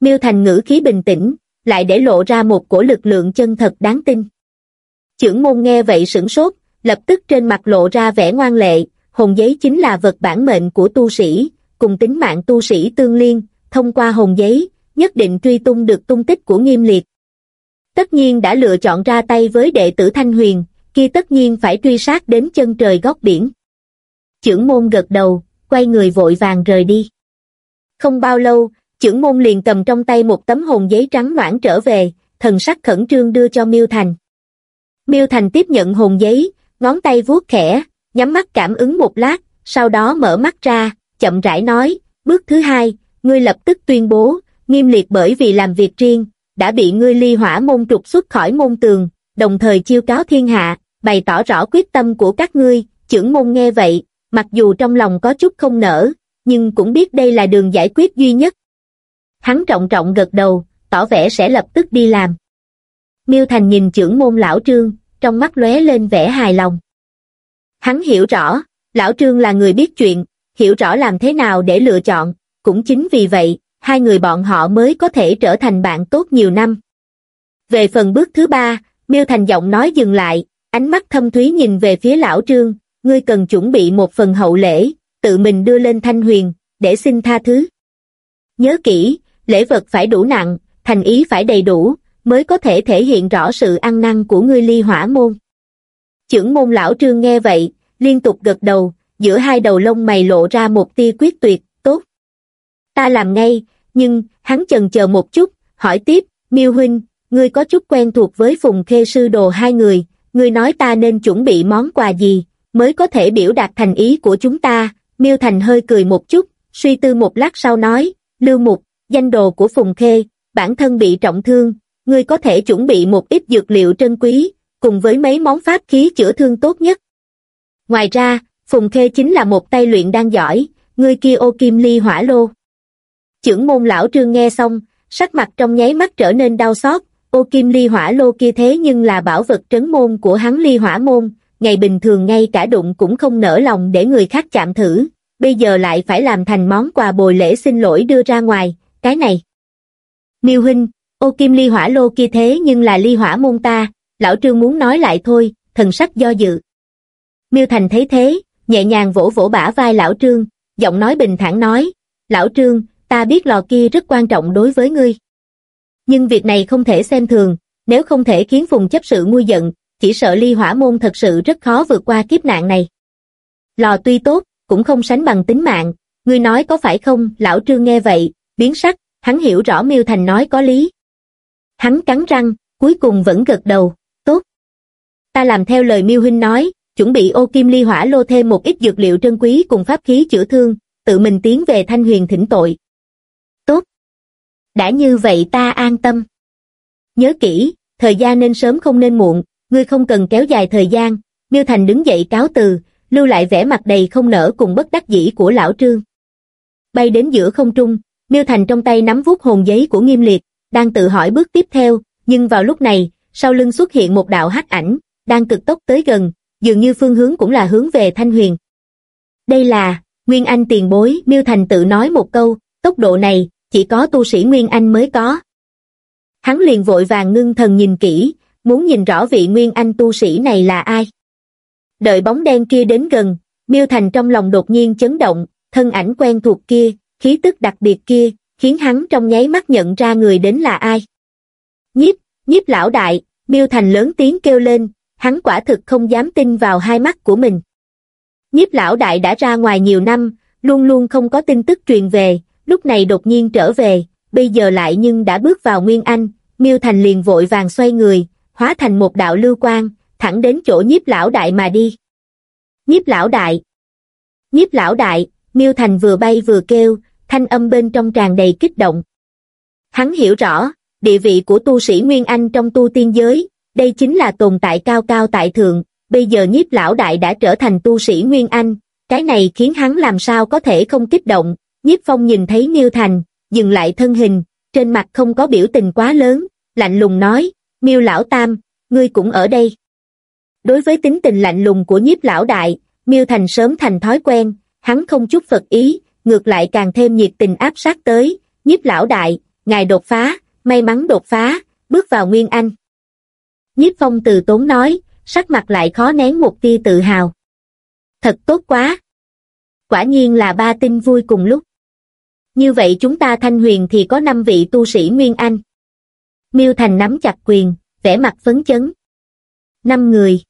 Miêu Thành ngữ khí bình tĩnh, lại để lộ ra một cổ lực lượng chân thật đáng tin. Chưởng môn nghe vậy sửng sốt, lập tức trên mặt lộ ra vẻ ngoan lệ, hồn giấy chính là vật bản mệnh của tu sĩ, cùng tính mạng tu sĩ tương liên, thông qua hồn giấy, nhất định truy tung được tung tích của nghiêm liệt. Tất nhiên đã lựa chọn ra tay với đệ tử Thanh Huyền, kia tất nhiên phải truy sát đến chân trời góc biển. Chưởng môn gật đầu, quay người vội vàng rời đi. Không bao lâu, chưởng môn liền cầm trong tay một tấm hồn giấy trắng noãn trở về, thần sắc khẩn trương đưa cho Miêu Thành. Miêu Thành tiếp nhận hồn giấy, ngón tay vuốt khẽ, nhắm mắt cảm ứng một lát, sau đó mở mắt ra, chậm rãi nói, bước thứ hai, ngươi lập tức tuyên bố, nghiêm liệt bởi vì làm việc riêng, đã bị ngươi ly hỏa môn trục xuất khỏi môn tường, đồng thời chiêu cáo thiên hạ, bày tỏ rõ quyết tâm của các ngươi, trưởng môn nghe vậy, mặc dù trong lòng có chút không nở, nhưng cũng biết đây là đường giải quyết duy nhất. Hắn trọng trọng gật đầu, tỏ vẻ sẽ lập tức đi làm. Miêu Thành nhìn trưởng môn lão trương, trong mắt lóe lên vẻ hài lòng. Hắn hiểu rõ, lão trương là người biết chuyện, hiểu rõ làm thế nào để lựa chọn, cũng chính vì vậy, hai người bọn họ mới có thể trở thành bạn tốt nhiều năm. Về phần bước thứ ba, Miêu Thành giọng nói dừng lại, ánh mắt thâm thúy nhìn về phía lão trương, ngươi cần chuẩn bị một phần hậu lễ, tự mình đưa lên thanh huyền, để xin tha thứ. Nhớ kỹ, lễ vật phải đủ nặng, thành ý phải đầy đủ, mới có thể thể hiện rõ sự ăn năn của ngươi ly hỏa môn. Chưởng môn lão trương nghe vậy, liên tục gật đầu, giữa hai đầu lông mày lộ ra một tia quyết tuyệt, tốt. Ta làm ngay, nhưng, hắn chần chờ một chút, hỏi tiếp, miêu huynh, ngươi có chút quen thuộc với phùng khê sư đồ hai người, ngươi nói ta nên chuẩn bị món quà gì, mới có thể biểu đạt thành ý của chúng ta, miêu thành hơi cười một chút, suy tư một lát sau nói, lưu mục, danh đồ của phùng khê, bản thân bị trọng thương, ngươi có thể chuẩn bị một ít dược liệu trân quý, cùng với mấy món pháp khí chữa thương tốt nhất. Ngoài ra, Phùng Khê chính là một tay luyện đang giỏi, ngươi kia ô kim ly hỏa lô. Chưởng môn lão trương nghe xong, sắc mặt trong nháy mắt trở nên đau xót, ô kim ly hỏa lô kia thế nhưng là bảo vật trấn môn của hắn ly hỏa môn, ngày bình thường ngay cả đụng cũng không nở lòng để người khác chạm thử, bây giờ lại phải làm thành món quà bồi lễ xin lỗi đưa ra ngoài, cái này. Miêu huynh, ô kim ly hỏa lô kia thế nhưng là ly hỏa môn ta, lão trương muốn nói lại thôi, thần sắc do dự. Miêu Thành thấy thế, nhẹ nhàng vỗ vỗ bả vai lão trương, giọng nói bình thản nói, lão trương, ta biết lò kia rất quan trọng đối với ngươi. Nhưng việc này không thể xem thường, nếu không thể khiến phùng chấp sự nguôi giận, chỉ sợ ly hỏa môn thật sự rất khó vượt qua kiếp nạn này. Lò tuy tốt, cũng không sánh bằng tính mạng, ngươi nói có phải không, lão trương nghe vậy, biến sắc, hắn hiểu rõ miêu thành nói có lý. Hắn cắn răng, cuối cùng vẫn gật đầu, tốt. Ta làm theo lời miêu huynh nói, chuẩn bị ô kim ly hỏa lô thêm một ít dược liệu trân quý cùng pháp khí chữa thương, tự mình tiến về thanh huyền thỉnh tội. Tốt. Đã như vậy ta an tâm. Nhớ kỹ, thời gian nên sớm không nên muộn, ngươi không cần kéo dài thời gian, Miêu Thành đứng dậy cáo từ, lưu lại vẻ mặt đầy không nở cùng bất đắc dĩ của lão trương. Bay đến giữa không trung, Miêu Thành trong tay nắm vuốt hồn giấy của nghiêm liệt, đang tự hỏi bước tiếp theo, nhưng vào lúc này, sau lưng xuất hiện một đạo hắc ảnh, đang cực tốc tới gần, dường như phương hướng cũng là hướng về Thanh Huyền. Đây là, Nguyên Anh tiền bối, Miêu Thành tự nói một câu, tốc độ này, chỉ có tu sĩ Nguyên Anh mới có. Hắn liền vội vàng ngưng thần nhìn kỹ, muốn nhìn rõ vị Nguyên Anh tu sĩ này là ai. Đợi bóng đen kia đến gần, Miêu Thành trong lòng đột nhiên chấn động, thân ảnh quen thuộc kia, khí tức đặc biệt kia, khiến hắn trong nháy mắt nhận ra người đến là ai. Nhiếp, nhiếp lão đại, Miêu Thành lớn tiếng kêu lên, hắn quả thực không dám tin vào hai mắt của mình. Nhiếp lão đại đã ra ngoài nhiều năm, luôn luôn không có tin tức truyền về, lúc này đột nhiên trở về, bây giờ lại nhưng đã bước vào Nguyên Anh, Miêu Thành liền vội vàng xoay người, hóa thành một đạo lưu quang, thẳng đến chỗ nhiếp lão đại mà đi. Nhiếp lão đại Nhiếp lão đại, Miêu Thành vừa bay vừa kêu, thanh âm bên trong tràn đầy kích động. Hắn hiểu rõ, địa vị của tu sĩ Nguyên Anh trong tu tiên giới, đây chính là tồn tại cao cao tại thượng, bây giờ nhiếp lão đại đã trở thành tu sĩ Nguyên Anh, cái này khiến hắn làm sao có thể không kích động, nhiếp phong nhìn thấy Miêu Thành, dừng lại thân hình, trên mặt không có biểu tình quá lớn, lạnh lùng nói, Miêu lão tam, ngươi cũng ở đây. Đối với tính tình lạnh lùng của nhiếp lão đại, Miêu Thành sớm thành thói quen, hắn không chút phật ý, ngược lại càng thêm nhiệt tình áp sát tới, nhiếp lão đại, ngài đột phá, may mắn đột phá, bước vào Nguyên Anh. Nhiếp phong từ tốn nói, sắc mặt lại khó nén một tia tự hào. Thật tốt quá! Quả nhiên là ba tin vui cùng lúc. Như vậy chúng ta thanh huyền thì có năm vị tu sĩ Nguyên Anh. Miêu Thành nắm chặt quyền, vẻ mặt phấn chấn. Năm người.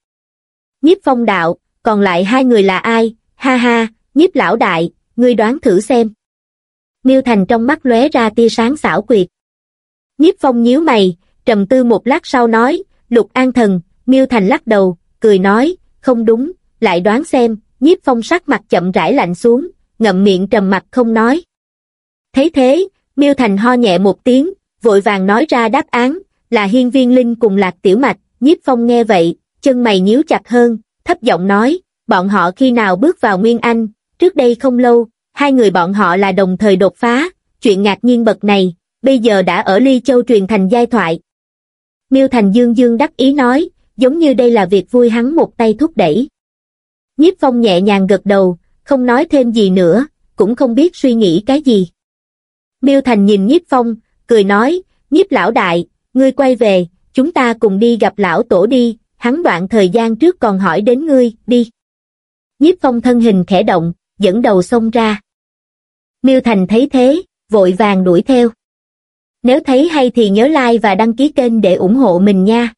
Nhiếp phong đạo, còn lại hai người là ai? Ha ha, nhiếp lão đại, ngươi đoán thử xem. Miêu Thành trong mắt lóe ra tia sáng xảo quyệt. Nhiếp phong nhíu mày, trầm tư một lát sau nói, lục an thần, Miêu Thành lắc đầu, cười nói, không đúng, lại đoán xem, nhiếp phong sắc mặt chậm rãi lạnh xuống, ngậm miệng trầm mặt không nói. Thấy thế, Miêu Thành ho nhẹ một tiếng, vội vàng nói ra đáp án, là hiên viên linh cùng lạc tiểu mạch, nhiếp phong nghe vậy, chân mày nhíu chặt hơn, thấp giọng nói, bọn họ khi nào bước vào Nguyên Anh, trước đây không lâu, hai người bọn họ là đồng thời đột phá, chuyện ngạc nhiên bậc này, bây giờ đã ở Ly Châu truyền thành giai thoại. Miêu Thành Dương Dương đắc ý nói, giống như đây là việc vui hắn một tay thúc đẩy. Nhiếp Phong nhẹ nhàng gật đầu, không nói thêm gì nữa, cũng không biết suy nghĩ cái gì. Miêu Thành nhìn Nhiếp Phong, cười nói, Nhiếp lão đại, ngươi quay về, chúng ta cùng đi gặp lão tổ đi, hắn đoạn thời gian trước còn hỏi đến ngươi, đi. Nhiếp Phong thân hình khẽ động, dẫn đầu xông ra. Miêu Thành thấy thế, vội vàng đuổi theo. Nếu thấy hay thì nhớ like và đăng ký kênh để ủng hộ mình nha.